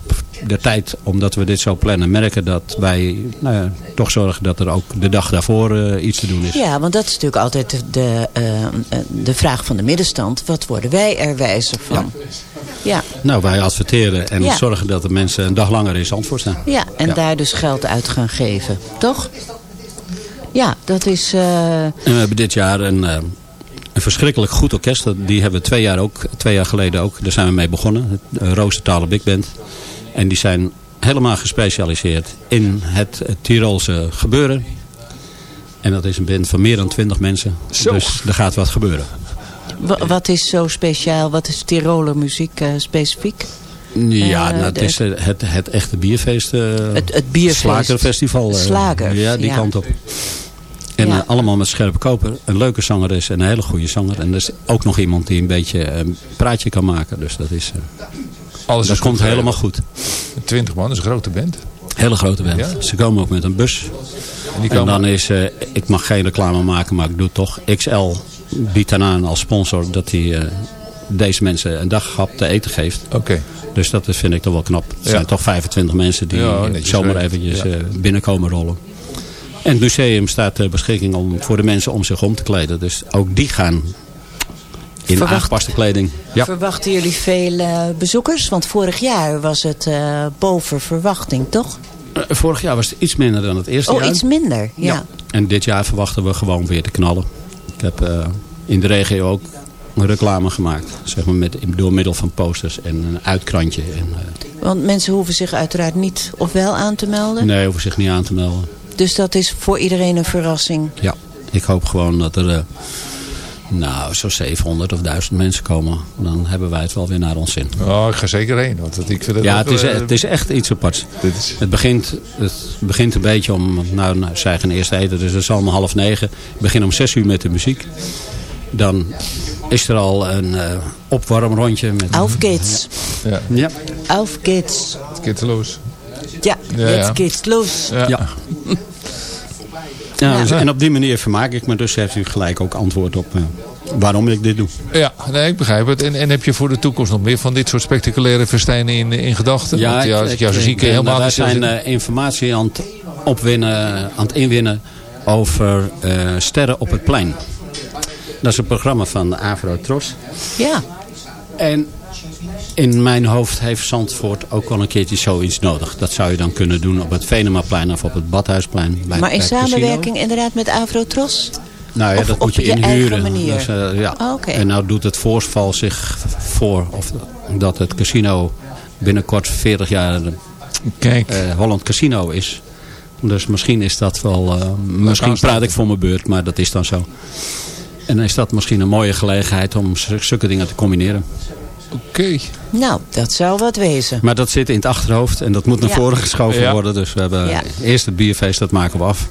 der tijd, omdat we dit zo plannen, merken dat wij nou ja, toch zorgen dat er ook de dag daarvoor eh, iets te doen is. Ja, want dat is natuurlijk altijd de, de, eh, eh, de vraag van de middenstand. Wat worden wij er wijzer van? Ja, Nou, wij adverteren en Ja. zorgen dat de mensen een dag langer in Zandvoort staan. ja, en daar dus geld uit gaan geven. Toch? Ja, dat is... En we hebben dit jaar een, een verschrikkelijk goed orkest. Die hebben we twee jaar, ook, twee jaar geleden ook. Daar zijn we mee begonnen. Het Roostertalen Big Band. En die zijn helemaal gespecialiseerd in het, eh, Tirolse gebeuren. En dat is een band van meer dan twintig mensen. Zo. Dus er gaat wat gebeuren. wa- wat is zo speciaal? Wat is Tiroler muziek eh, specifiek? Ja, Eh, nou, het de- is eh, het, het echte bierfeest. eh, Het, het bierfeest. Slagerfestival. eh, Slager, Ja, die ja. kant op. En Ja. eh, allemaal met scherpe koper. Een leuke zanger is en een hele goede zanger. En er is ook nog iemand die een beetje eh, een praatje kan maken. Dus dat, is, eh, Alles dat komt goed helemaal goed. 20 man, dat is een grote band. Hele grote band. Ja? Ze komen ook met een bus. En die En komen... dan is, eh, ik mag geen reclame maken, maar ik doe het toch. XL biedt dan aan als sponsor dat hij eh, deze mensen een dag te eten geeft. Oké. Dus dat vind ik toch wel knap. Het Ja. zijn toch 25 mensen die Ja, zomaar eventjes Ja. eh, binnenkomen rollen. En het museum staat ter beschikking om, voor de mensen om zich om te kleden. Dus ook die gaan in Verwacht- aangepaste kleding. Ja. Verwachten jullie veel eh, bezoekers? Want vorig jaar was het eh, boven verwachting, toch? Eh, Vorig jaar was het iets minder dan het eerste Oh, jaar. iets minder. Ja. En dit jaar verwachten we gewoon weer te knallen. Ik heb in de regio ook een reclame gemaakt. Zeg maar met, door middel van posters en een uitkrantje. En, Want mensen hoeven zich uiteraard niet of wel aan te melden. nee, hoeven zich niet aan te melden. Dus dat is voor iedereen een verrassing. Ja, ik hoop gewoon dat er... eh, nou, zo'n 700 of 1000 mensen komen. Dan hebben wij het wel weer naar ons zin. Oh, ik ga zeker heen. Want dat- ik vind het Ja, ook, het is, eh, het is echt iets aparts. dit is- Het begint, het begint een beetje om, nou, nou zij gaan eerst eten, dus het is allemaal half negen. Ik begin om zes uur met de muziek. Dan is er al een eh opwarmrondje. Met, Auf geht's. Ja, Ja, geht's. het kitteloos. Ja, Ja, jetzt ja. geht's los. Ja. ja. Ja, dus- en op die manier vermaak ik me. Dus heeft u gelijk ook antwoord op eh, waarom ik dit doe. Ja, nee, ik begrijp het. En, en heb je voor de toekomst nog meer van dit soort spectaculaire festijnen in, in gedachten? Want ja, als ik jou zo zie, kun je ben- helemaal wij niet zijn eh, informatie aan het opwinnen, aan het inwinnen over eh, Sterren op het Plein. Dat is een programma van de Avro Tros. Ja. En in mijn hoofd heeft Zandvoort ook wel een keertje zoiets nodig. Dat zou je dan kunnen doen op het Venemaplein of op het Badhuisplein. Bij, Maar in bij het casino. samenwerking inderdaad met Avrotros? Nou ja, Of dat op moet je inhuren. manier? Dus, eh, ja. Oh. En nou doet het voorval zich voor of dat het casino binnenkort 40 jaar de, Kijk, eh, Holland Casino is. Dus misschien is dat wel... eh, misschien praat ik voor mijn beurt, maar dat is dan zo. En dan is dat misschien een mooie gelegenheid om zulke dingen te combineren. Oké. Nou, dat zou wat wezen. Maar dat zit in het achterhoofd en dat moet naar Ja. voren geschoven Ja. worden. Dus we hebben Ja. eerst het bierfeest, dat maken we af.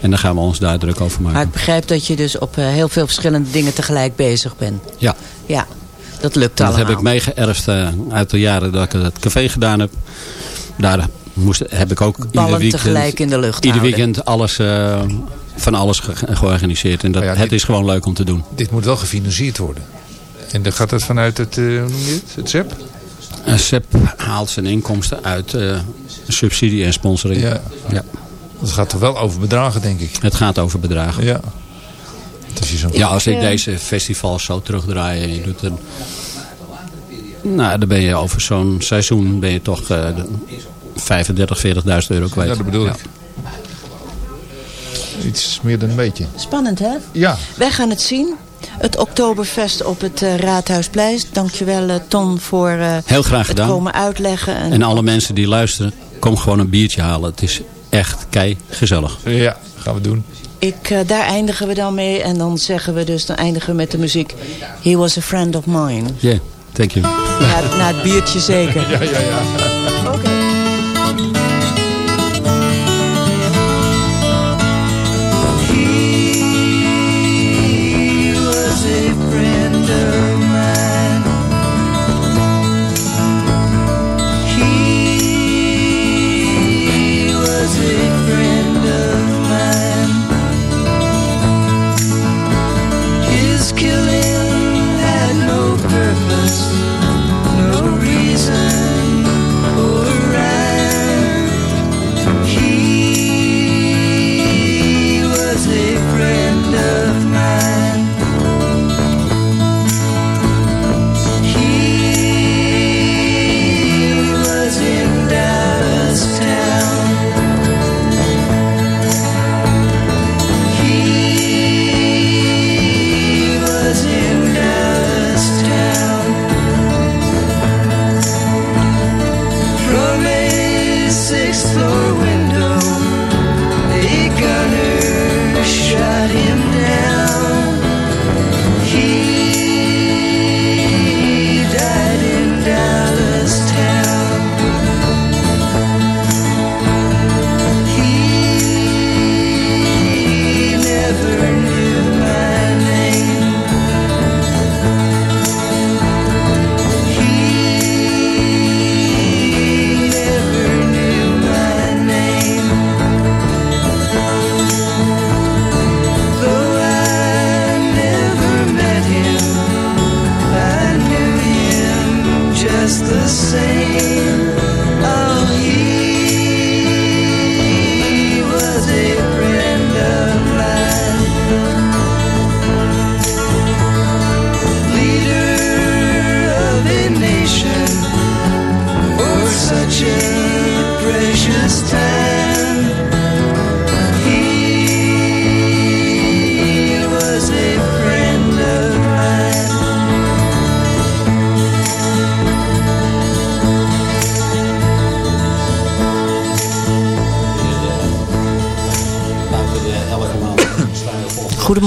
En dan gaan we ons daar druk over maken. Maar ik begrijp dat je dus op eh, heel veel verschillende dingen tegelijk bezig bent. Ja. Ja, dat lukt Dat allemaal. heb ik meegeërfd eh, uit de jaren dat ik het café gedaan heb. Daar moest, heb ik ook ieder Ballen weekend, tegelijk in de lucht ieder houden. weekend alles, eh, van alles ge- georganiseerd. En dat, ja, het dit- is gewoon leuk om te doen. Dit moet wel gefinancierd worden. En dan gaat dat vanuit het, eh, hoe noem je het? Het ZEP? En SEP haalt zijn inkomsten uit eh, subsidie en sponsoring. Ja. Ja. Het gaat toch wel over bedragen, denk ik. Het gaat over bedragen. Ja. Ja, als ik eh, deze festivals zo terugdraai en je doet een... Nou, dan ben je over zo'n seizoen ben je toch eh, de 35, 40.000 euro kwijt. Ja, dat bedoel Ja. ik. Iets meer dan een beetje. Spannend, hè? Ja, Wij gaan het zien. Het Oktoberfest op het eh, Raadhuisplein. Dankjewel, eh Ton, voor eh, Heel graag het gedaan. komen uitleggen. En, En alle mensen die luisteren, kom gewoon een biertje halen. Het is echt kei gezellig. ja, gaan we doen. ik, daar eindigen we dan mee. En dan zeggen we dus, dan eindigen we met de muziek. He was a friend of mine. Yeah, thank you. Na, na het biertje zeker. Ja, ja, ja. Oké.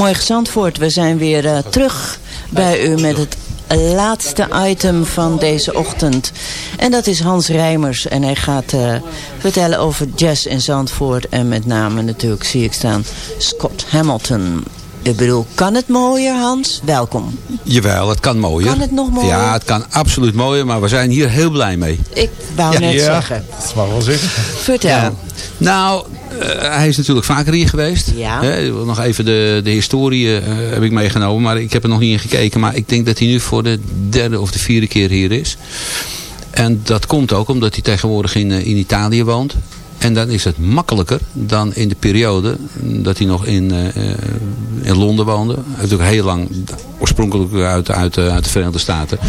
Goedemorgen Zandvoort, we zijn weer eh, terug bij u met het laatste item van deze ochtend. En dat is Hans Rijmers en hij gaat eh, vertellen over jazz in Zandvoort. En met name natuurlijk zie ik staan Scott Hamilton. Ik bedoel, kan het mooier Hans? Welkom. Jawel, het kan mooier. Kan het nog mooier? Ja, het kan absoluut mooier, maar we zijn hier heel blij mee. Ik wou Ja. net Ja. zeggen. Dat mag wel zeggen. Vertel. Ja. Nou, hij is natuurlijk vaker hier geweest. Ja. Hè, nog even de, de historie eh, heb ik meegenomen, maar ik heb er nog niet in gekeken. Maar ik denk dat hij nu voor de derde of de vierde keer hier is. En dat komt ook omdat hij tegenwoordig in, eh, in Italië woont. En dan is het makkelijker dan in de periode dat hij nog in, eh, eh, in Londen woonde. Hij heeft ook heel lang, oorspronkelijk uit, uit, eh, uit de Verenigde Staten.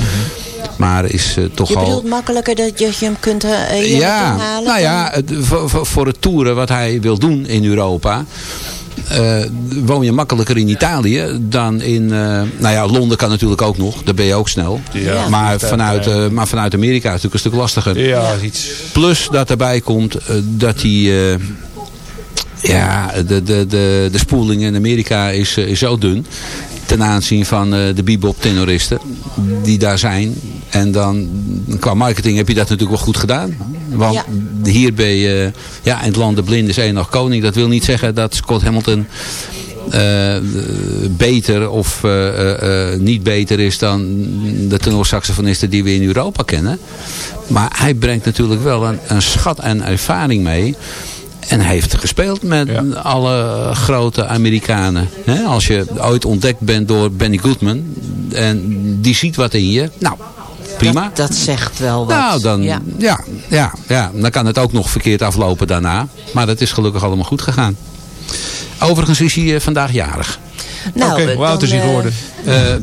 Maar is eh, toch Je al... bedoelt makkelijker dat je hem kunt hier Ja, halen? nou ja, het- voor, het toeren wat hij wil doen in Europa... eh, woon je makkelijker in Italië dan in... eh, nou ja, Londen kan natuurlijk ook nog. Daar ben je ook snel. Ja. Maar, vanuit, eh, maar vanuit Amerika is het natuurlijk een stuk lastiger. Ja, iets. Plus dat erbij komt dat hij... eh, ja, de, de, de, de spoeling in Amerika is, is zo dun. Ten aanzien van eh, de bebop tenoristen die daar zijn. En dan qua marketing heb je dat natuurlijk wel goed gedaan. Want Ja. hier ben je, ja, in het land de blind is één nog koning. Dat wil niet zeggen dat Scott Hamilton eh, beter of eh, eh, niet beter is dan de tenorsaxofonisten die we in Europa kennen. Maar hij brengt natuurlijk wel een, een schat en ervaring mee. En hij heeft gespeeld met alle grote Amerikanen. Hè, als je ooit ontdekt bent door Benny Goodman. En die ziet wat in je. Nou, prima. Dat, dat zegt wel wat. Nou, dan, Ja. ja. Ja, ja, dan kan het ook nog verkeerd aflopen daarna. Maar dat is gelukkig allemaal goed gegaan. Overigens is hij eh, vandaag jarig. Nou, Oké, hoe oud is hij eh, geworden? Eh,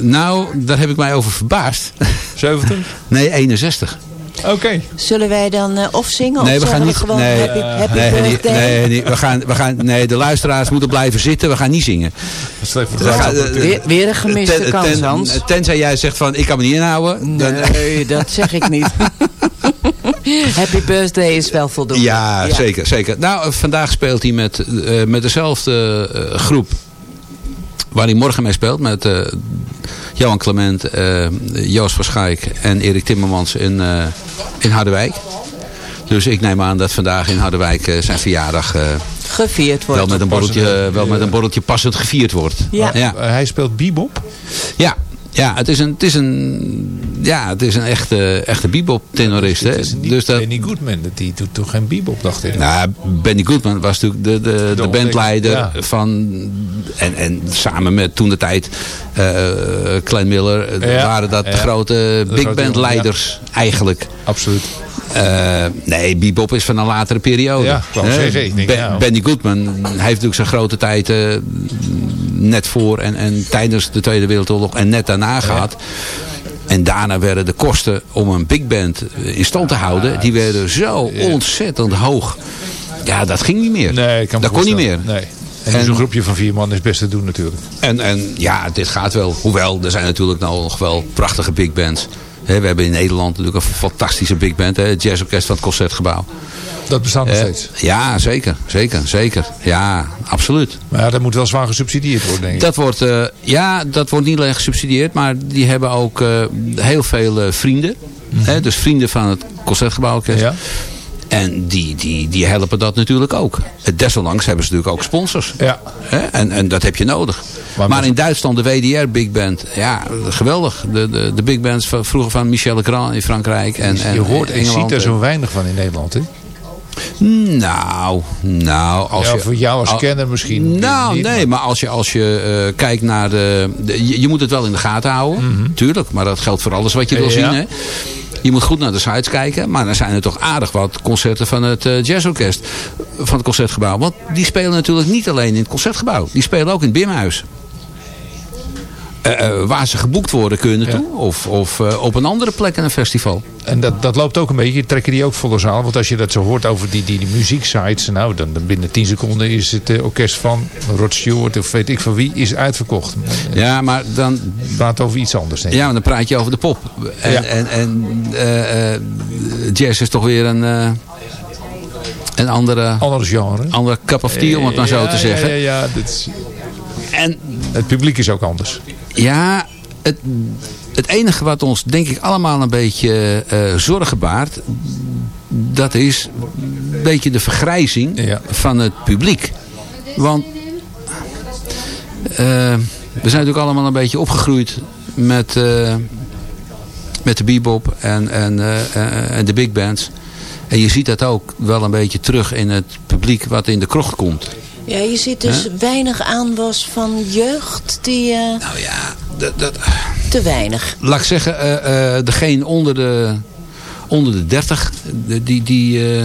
nou, daar heb ik mij over verbaasd. 70? Nee, 61. Oké. Zullen wij dan eh, of zingen Nee, of we gaan niet. gewoon Nee, happy, happy nee, nee, birthday? nee, nee, we gaan, we gaan, nee, de luisteraars moeten blijven zitten. We gaan niet zingen. We gaan, Weer, weer een gemiste ten- kans, ten- Hans. Tenzij jij zegt van, ik kan me niet inhouden. Dan, Nee, dat zeg ik niet. happy birthday is wel voldoende. Ja, zeker, zeker. Nou, vandaag speelt hij met, eh, met dezelfde eh, groep waar hij morgen mee speelt. Met eh, Johan Clement, eh, Joost van Schaik en Erik Timmermans in, eh, in Harderwijk. Dus ik neem aan dat vandaag in Harderwijk zijn verjaardag eh, Gevierd wordt. wel, met een borreltje, wel met een borreltje passend gevierd wordt. Ja. ja. Hij speelt bebop. Ja, ja, het is een, het is een, ja, het is een echte, echte bebop tenorist. Is niet Dus dat, Benny Goodman. dat- Die doet toch geen bebop, dacht ik. nou, Benny Goodman was natuurlijk de, de, de bandleider ja. van... En, en samen met toen de tijd Klein Miller Ja, waren dat ja. de grote big band leiders eigenlijk. Absoluut. Eh, nee, bebop is van een latere periode. Ja, zeggen, Ben-. Benny Goodman heeft natuurlijk zijn grote tijd eh, net voor en, en tijdens de Tweede Wereldoorlog en net daarna gehad. En daarna werden de kosten om een big band in stand te houden, die werden zo ontzettend hoog. Ja, dat ging niet meer. Nee, kan dat kon niet meer. Nee. En, En- zo'n groepje van vier man is best te doen natuurlijk. En, en ja, dit gaat wel. Hoewel, er zijn natuurlijk nou nog wel prachtige big bands. We hebben in Nederland natuurlijk een fantastische big band. Hè, het jazzorkest van het Concertgebouw. Dat bestaat nog steeds. ja, zeker. Zeker, zeker. Ja, absoluut. Maar ja, dat moet wel zwaar gesubsidieerd worden, denk ik. Dat wordt, eh, ja, dat wordt niet alleen gesubsidieerd, maar die hebben ook eh, heel veel eh, vrienden. Hè, dus vrienden van het Concertgebouworkest. Mhm. Ja. En die, die, die helpen dat natuurlijk ook. Desondanks hebben ze natuurlijk ook sponsors. Ja. En, en dat heb je nodig. Maar in Duitsland de WDR Big Band. Ja, geweldig. De, de, de Big Bands van, vroeger van Michel Legrand in Frankrijk. En, en je hoort en Engeland. ziet er zo weinig van in Nederland, hè? Nou, nou. Als Ja, voor jou als al- kenner misschien Nou, niet, nee, maar- maar als je, als je eh, kijkt naar de, de- je, je moet het wel in de gaten houden. Tuurlijk, maar dat geldt voor alles wat je wil Mhm. Ja. zien. Hè. Je moet goed naar de sites kijken. Maar dan zijn er toch aardig wat concerten van het eh, jazzorkest. Van het Concertgebouw. Want die spelen natuurlijk niet alleen in het Concertgebouw. Die spelen ook in het Bimhuis. Eh, eh, waar ze geboekt worden kun je naartoe. Of, of eh, op een andere plek in een festival. En dat, dat loopt ook een beetje. Trekken die ook volle zaal? Want als je dat zo hoort over die, die, die muzieksites. Nou, dan, dan binnen 10 seconden is het orkest van Rod Stewart of weet ik van wie is uitverkocht. Ja, maar dan, praat over iets anders, denk ik. Ja, maar dan praat je over de pop. En, Ja. en, en jazz is toch weer een, Een andere, Ander genre. andere cup of tea, om het maar zo te zeggen. Ja, ja, ja, dit is- En het publiek is ook anders. Ja, het, het enige wat ons denk ik allemaal een beetje eh, zorgen baart... dat is een beetje de vergrijzing Ja. van het publiek. Want eh, we zijn natuurlijk allemaal een beetje opgegroeid met, eh, met de bebop en, en, en de big bands. En je ziet dat ook wel een beetje terug in het publiek wat in de krocht komt. Ja, je ziet dus weinig aanwas van jeugd die... eh, Nou ja, dat, dat, te weinig. laat ik zeggen, eh, eh, degene onder de, onder de 30, de- die, die, eh,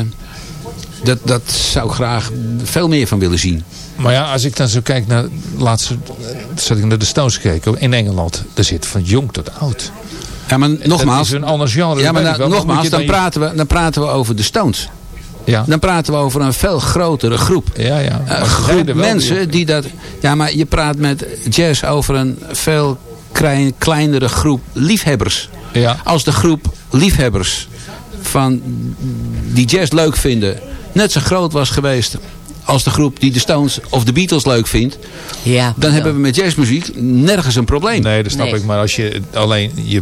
dat, dat zou ik graag veel meer van willen zien. Maar ja, als ik dan zo kijk naar... Laatste zat ik naar de Stones gekeken. In Engeland. Daar zit van jong tot oud. Ja, maar nogmaals, Dat is een ander genre. ja, maar nou, nogmaals dan, je dan praten we, dan praten we over de Stones. Ja, Dan praten we over een veel grotere groep. ja, ja. Een groep mensen die dat... Ja, maar je praat met jazz over een veel klein, kleinere groep liefhebbers. Ja. Als de groep liefhebbers van die jazz leuk vinden net zo groot was geweest als de groep die de Stones of de Beatles leuk vindt, Ja, dan hebben we met jazzmuziek nergens een probleem. Nee, dat snap Nee. ik. Maar als je alleen je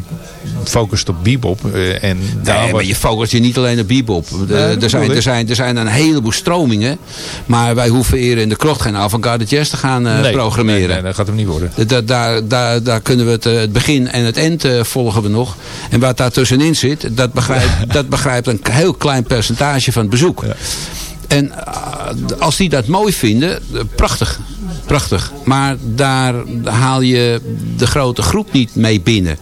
focust op bebop eh, en daar Nee, maar was- je focust je niet alleen op bebop. De- dat er, zijn, er, zijn, er zijn een heleboel stromingen. Maar wij hoeven hier in de krocht geen avant-garde jazz te gaan eh, Nee, programmeren. Nee, nee, dat gaat hem niet worden. Da- daar, daar, daar kunnen we het, eh, het begin en het eind eh, volgen we nog. En wat daar tussenin zit, dat begrijpt, dat begrijpt een heel klein percentage van het bezoek. En eh, als die dat mooi vinden, eh, prachtig. Prachtig. Maar daar haal je de grote groep niet mee binnen.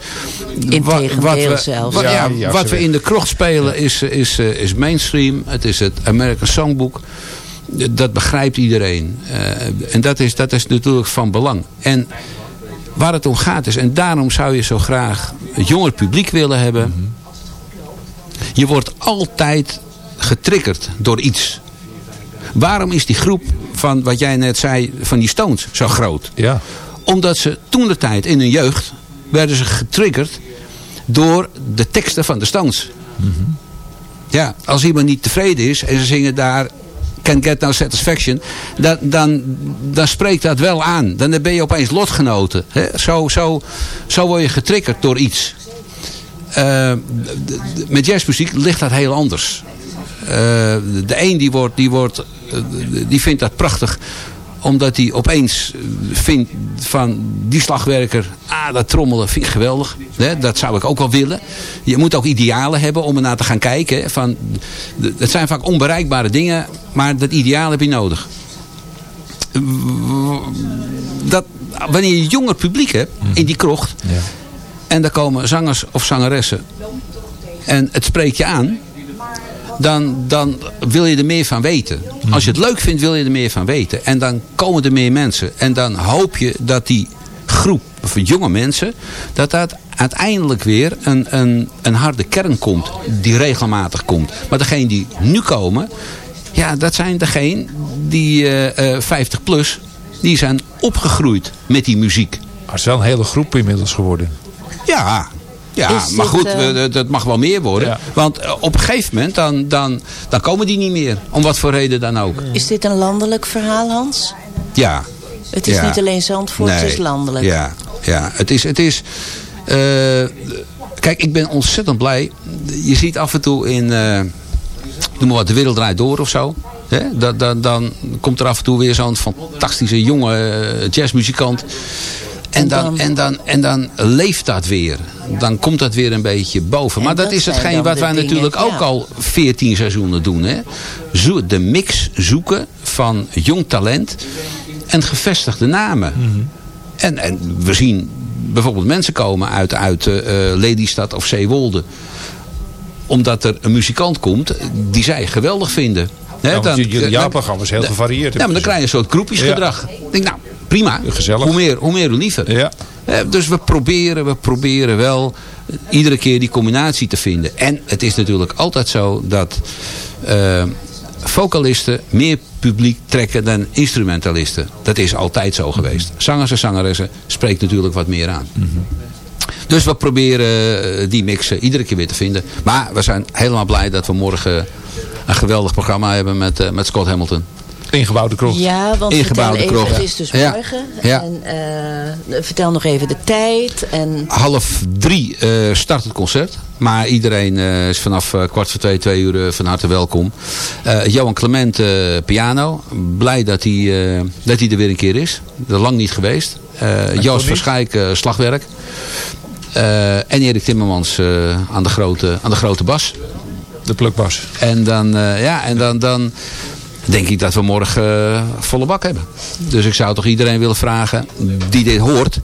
Integendeel we, zelfs. Wat, ja, Ja, ja, wat we in de krocht spelen is, is, eh, is mainstream. Het is het American Songbook. Dat begrijpt iedereen. Eh, en dat is, dat is natuurlijk van belang. En waar het om gaat is, en daarom zou je zo graag het jonger publiek willen hebben. Je wordt altijd getriggerd door iets. Waarom is die groep van wat jij net zei, van die Stones zo groot? Ja. Omdat ze toen de tijd in hun jeugd werden ze getriggerd door de teksten van de Stones. Ja, als iemand niet tevreden is en ze zingen daar Can't Get No Satisfaction, dan, dan, dan spreekt dat wel aan. Dan ben je opeens lotgenoten. Hè? Zo, zo, zo word je getriggerd door iets. D- met jazzmuziek ligt dat heel anders. Eh, de een die, wordt, die, wordt, eh, die vindt dat prachtig omdat hij opeens eh, vindt van die slagwerker, ah dat trommelen vind ik geweldig. Hè, dat zou ik ook wel willen. Je moet ook idealen hebben om ernaar te gaan kijken. Van, het zijn vaak onbereikbare dingen, maar dat ideaal heb je nodig. Dat, wanneer je jonger publiek hebt in die krocht, Ja. en daar komen zangers of zangeressen. En het spreekt je aan. Dan, dan wil je er meer van weten. Als je het leuk vindt wil je er meer van weten. En dan komen er meer mensen. En dan hoop je dat die groep van jonge mensen. Dat dat uiteindelijk weer een, een, een harde kern komt. Die regelmatig komt. Maar degene die nu komen. Ja, dat zijn degene die eh, eh, 50 plus. Die zijn opgegroeid met die muziek. Maar het is wel een hele groep inmiddels geworden. Ja, ja Is maar goed, eh, dat mag wel meer worden. Ja. Want eh, op een gegeven moment, dan, dan, dan komen die niet meer. Om wat voor reden dan ook. Is dit een landelijk verhaal, Hans? Ja. Het is Ja. niet alleen Zandvoort, het is landelijk. Ja, ja. het is... Het is eh, kijk, ik ben ontzettend blij. Je ziet af en toe in... eh noem maar wat, de wereld draait door of zo. Hè? Dan, dan, dan komt er af en toe weer zo'n fantastische jonge jazzmuzikant. En dan, en, dan, en dan leeft dat weer. Dan komt dat weer een beetje boven. En maar dat, dat is hetgeen wat wij dingen, natuurlijk ook ja. al 14 seizoenen doen. Hè? Zo- De mix zoeken van jong talent en gevestigde namen. En, en we zien bijvoorbeeld mensen komen uit, uit eh, Lelystad of Zeewolde. Omdat er een muzikant komt die zij geweldig vinden. Hè, want jullie dan- jaarprogramma is heel dan- gevarieerd. Ja, maar dan krijg je een soort groepjesgedrag. Ik denk, nou, prima. Gezellig. Hoe meer, hoe meer, hoe liever. Ja. Dus we proberen, we proberen wel iedere keer die combinatie te vinden. En het is natuurlijk altijd zo dat eh, vocalisten meer publiek trekken dan instrumentalisten. Dat is altijd zo geweest. Zangers en zangeressen spreekt natuurlijk wat meer aan. Dus we proberen eh, die mix eh, iedere keer weer te vinden. Maar we zijn helemaal blij dat we morgen een geweldig programma hebben met, eh, met Scott Hamilton. Ingebouwde krocht. Ja, want Ingebouwde vertel even, het is dus morgen. Ja. En, eh, vertel nog even de tijd. En Half drie eh, start het concert. Maar iedereen eh, is vanaf kwart voor twee, twee uur van harte welkom. Eh, Johan Clement eh, piano. Blij dat hij, eh, dat hij er weer een keer is. Er lang niet geweest. Eh, Joost Verschijk eh, slagwerk. Eh, en Erik Timmermans eh, aan, de grote, aan de grote bas. De plukbas. En dan, eh, ja, en dan, dan denk ik dat we morgen eh, volle bak hebben. Dus ik zou toch iedereen willen vragen die dit hoort.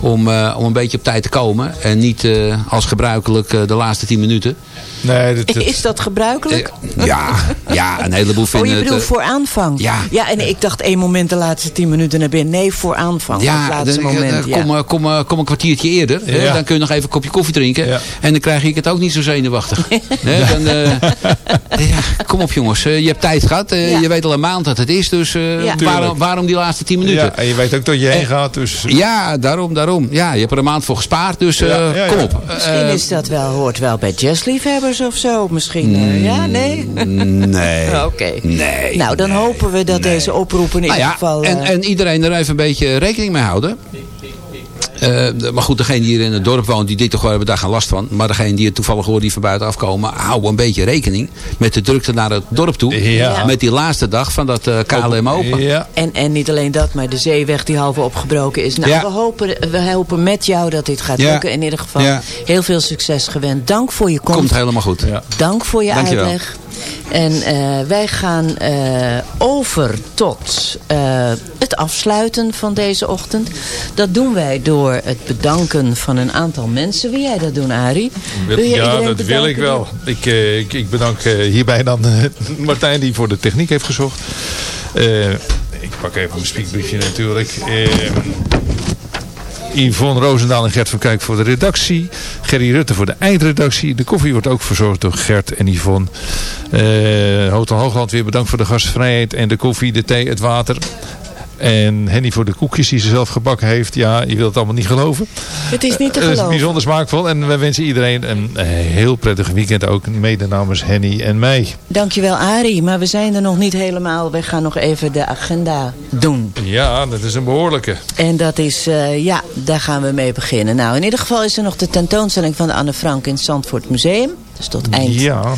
Om, eh, om een beetje op tijd te komen. En niet als gebruikelijk de laatste tien minuten. Nee, dat, dat- is dat gebruikelijk? Ja, ja een heleboel Oh, vinden je het... bedoelt eh, voor aanvang? Ja. Ja, en ik dacht één moment de laatste tien minuten naar binnen. Nee, voor aanvang. het ja, laatste dan, moment. dan ja. kom, eh, kom, eh, kom een kwartiertje eerder. hè. Dan kun je nog even een kopje koffie drinken. Ja. En dan krijg ik het ook niet zo zenuwachtig. Hè, dan, eh, ja, kom op jongens, eh, je hebt tijd gehad. eh, Ja. Je weet al een maand dat het is. Dus eh, Ja. waarom, waarom die laatste tien minuten? ja, en je weet ook dat je heen gaat. Dus Ja, daarom, daarom. Ja, je hebt er een maand voor gespaard, dus eh, Ja, ja, ja. kom op. Misschien Eh, is dat wel, hoort wel bij of zo. Misschien, eh, ja, nee? Nee. Oké. Nee. Nou, dan hopen we dat deze oproepen in Nou ieder ja, geval... en, eh, en iedereen er even een beetje rekening mee houden. Eh, maar goed, degene die hier in het dorp woont, die dit toch wel hebben daar geen last van. Maar degene die het toevallig hoort, die van buiten afkomen, hou een beetje rekening met de drukte naar het dorp toe. Ja. Met die laatste dag van dat eh, KLM Open. Ja. En, en niet alleen dat, maar de zeeweg die halve opgebroken is. Nou, Ja. we, hopen, we hopen met jou dat dit gaat Ja. lukken. In ieder geval Ja. heel veel succes gewend. Dank voor je komst. Komt helemaal goed. Ja. Dank voor je Dankjewel. uitleg. En eh, wij gaan eh, over tot eh, het afsluiten van deze ochtend. Dat doen wij door het bedanken van een aantal mensen. Wil jij dat doen, Arie? Ja, dat wil ik wel. Ik, eh, ik, ik bedank eh, hierbij dan eh, Martijn die voor de techniek heeft gezocht. Ik pak even mijn spiekbriefje natuurlijk. Yvonne Roosendaal en Gert van Kijk voor de redactie. Gerry Rutte voor de eindredactie. De koffie wordt ook verzorgd door Gert en Yvonne. Eh Hotel Hoogland weer bedankt voor de gastvrijheid en de koffie, de thee, het water. En Henny voor de koekjes die ze zelf gebakken heeft. Ja, je wilt het allemaal niet geloven. Het is niet te Het is geloven. bijzonder smaakvol. En we wensen iedereen een eh, heel prettig weekend. Ook mede namens Henny en mij. Dankjewel, Arie. Maar we zijn er nog niet helemaal. We gaan nog even de agenda doen. Ja, dat is een behoorlijke. En dat is, eh, ja, daar gaan we mee beginnen. Nou, in ieder geval is er nog de tentoonstelling van de Anne Frank in het Zandvoort Museum. Dus tot eind Ja.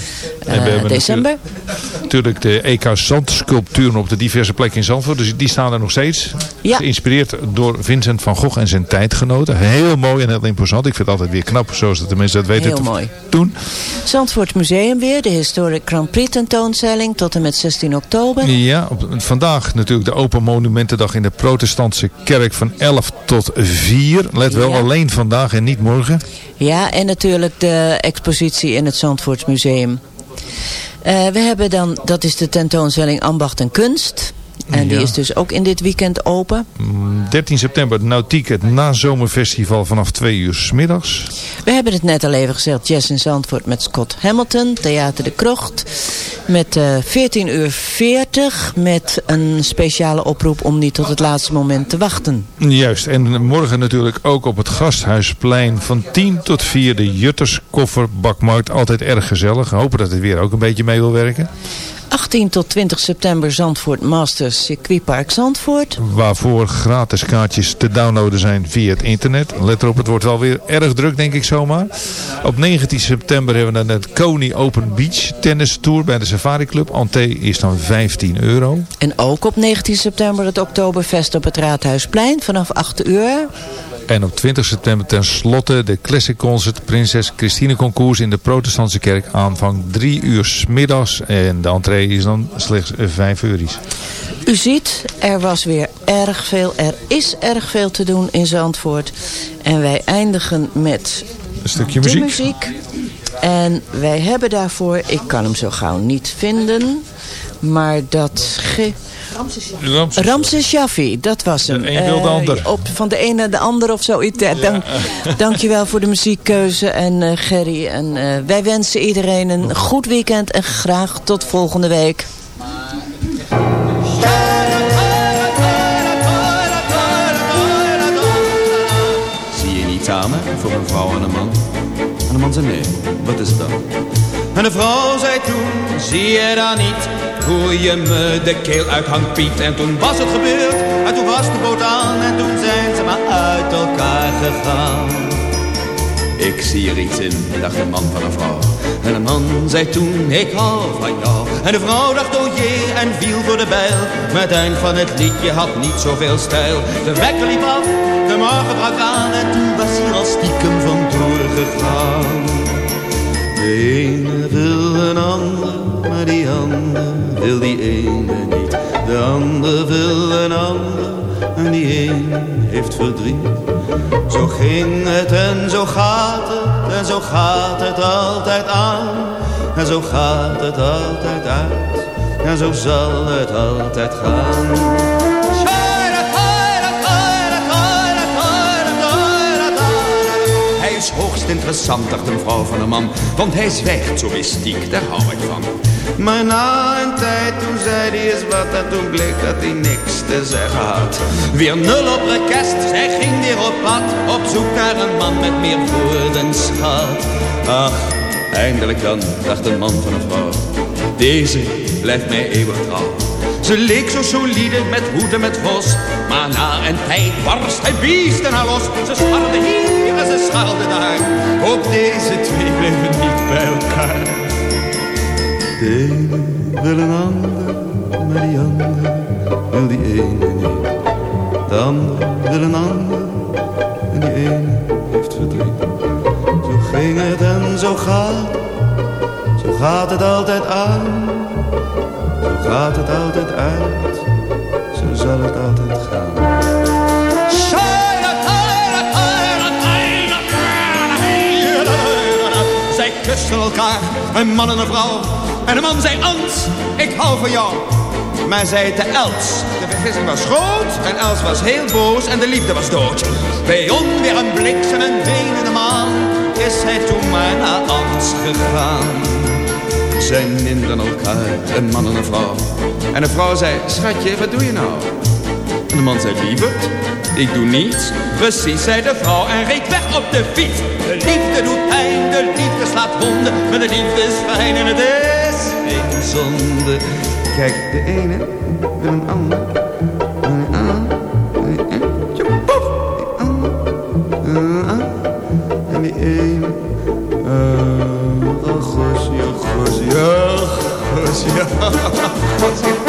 hebben december. Natuurlijk, de EK zandsculpturen op de diverse plekken in Zandvoort. Dus die staan er nog steeds. Ja. Geïnspireerd door Vincent van Gogh en zijn tijdgenoten. Heel mooi en heel imposant. Ik vind het altijd weer knap zoals de mensen dat weten Heel mooi. doen. Zandvoort Museum weer, de Historic Grand Prix tentoonstelling tot en met 16 oktober. Ja, op, vandaag natuurlijk de Open Monumentendag in de protestantse kerk van 11 tot 4. Let wel, Ja. alleen vandaag en niet morgen. Ja, en natuurlijk de expositie in het Zandvoort Museum. Eh, we hebben dan, dat is de tentoonstelling Ambacht en Kunst. En die Ja. is dus ook in dit weekend open. Mm, 13 september Nautiek, het nazomerfestival vanaf 2 uur 's middags. We hebben het net al even gezegd. Jazz in Zandvoort met Scott Hamilton. Theater de Krocht. Met eh 14 uur 40. Met een speciale oproep om niet tot het laatste moment te wachten. Juist, en morgen natuurlijk ook op het Gasthuisplein van 10 tot 4 de Jutters Kofferbakmarkt. Altijd erg gezellig. Hopen dat het weer ook een beetje mee wil werken. 18 tot 20 september Zandvoort Masters Circuitpark Zandvoort. Waarvoor gratis kaartjes te downloaden zijn via het internet. Let erop, het wordt wel weer erg druk denk ik zomaar. Op 19 september hebben we dan het Kony Open Beach Tennis Tour bij de Safari Club. Entree is dan 15 euro. En ook op 19 september het Oktoberfest op het Raadhuisplein vanaf 8 uur. En op 20 september tenslotte de Classic Concert Prinses Christine Concours in de protestantse kerk. Aanvang 3 uur 's middags. En de entree is dan slechts 5 euro's. U ziet, er was weer erg veel, er is erg veel te doen in Zandvoort. En wij eindigen met Een stukje muziek. muziek. En wij hebben daarvoor, ik kan hem zo gauw niet vinden, maar dat... Ge Ramses. Ramses Shaffi, dat was hem. De een wil de Eh, op, van de ene naar de ander of zoiets. Ja. Dank, dankjewel voor de muziekkeuze en eh, Gerry. En eh, wij wensen iedereen een goed weekend en graag tot volgende week. Zie je niet samen voor een vrouw en een man? En de man zei nee, wat is het dan? En de vrouw zei toen, zie je dan niet hoe je me de keel uithangt, Piet? En toen was het gebeurd, en toen was de boot aan, en toen zijn ze maar uit elkaar gegaan. Ik zie er iets in, dacht een man van een vrouw. En de man zei toen, ik hou van jou. En de vrouw dacht, oh en viel voor de bijl. Maar het eind van het liedje had niet zoveel stijl. De wekker liep af, de morgen brak aan. En toen was hij al stiekem vandoor gegaan. De ene wil een ander, maar die ander wil die ene niet. De ander wil een ander, en die een heeft verdriet. Zo ging het en zo gaat het, en zo gaat het altijd aan. En zo gaat het altijd uit, en zo zal het altijd gaan. Hoogst interessant, dacht een vrouw van een man. Want hij zwijgt zo mystiek, daar hou ik van. Maar na een tijd, toen zei hij eens wat En toen bleek dat hij niks te zeggen had. Weer nul op rekest, zij ging weer op pad Op zoek naar een man met meer woorden schat. Ach, eindelijk dan, dacht een man van een vrouw. Deze blijft mij eeuwig trouw. Ze leek zo solide met hoeden met vos. Maar na een tijd barst hij beesten haar los. Ze scharrelde hier en ze scharrelde daar. Ook deze twee bleven niet bij elkaar wil een ander, maar die ander wil die ene niet. De ander wil een ander, en die ene heeft verdriet. Zo ging het en zo gaat, zo gaat het altijd aan. Zo gaat het altijd uit, zo zal het altijd gaan. Zij kusten elkaar, een man en een vrouw. En de man zei, Ans, ik hou van jou. Maar zei te Els, de vergissing was groot. En Els was heel boos en de liefde was dood. Bij onweer een bliksem en wenende maan. Is hij toen maar naar Ans gegaan. Zij minden elkaar, een man en een vrouw. En de vrouw zei, schatje, wat doe je nou? En de man zei, lieverd, ik doe niets. Precies, zei de vrouw en reed weg op de fiets. De liefde doet pijn, de liefde slaat wonden. Maar de liefde is fijn en het is zonde. Kijk, de ene wil een ander. En die ander, en die ene, gosje, gosje, gosje, gosje.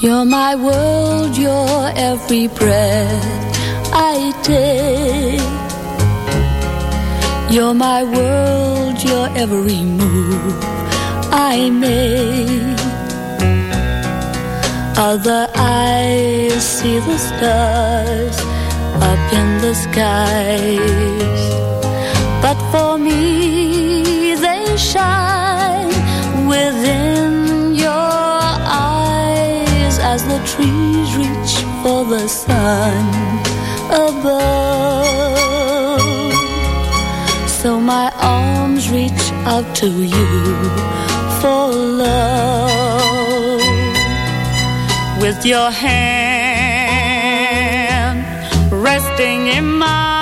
You're my world, you're every breath I take. You're my world, you're every move I make. Other eyes see the stars up in the skies. But for me, they shine within your eyes as the trees reach for the sun above. So my arms reach out to you for love. With your hand resting in mine,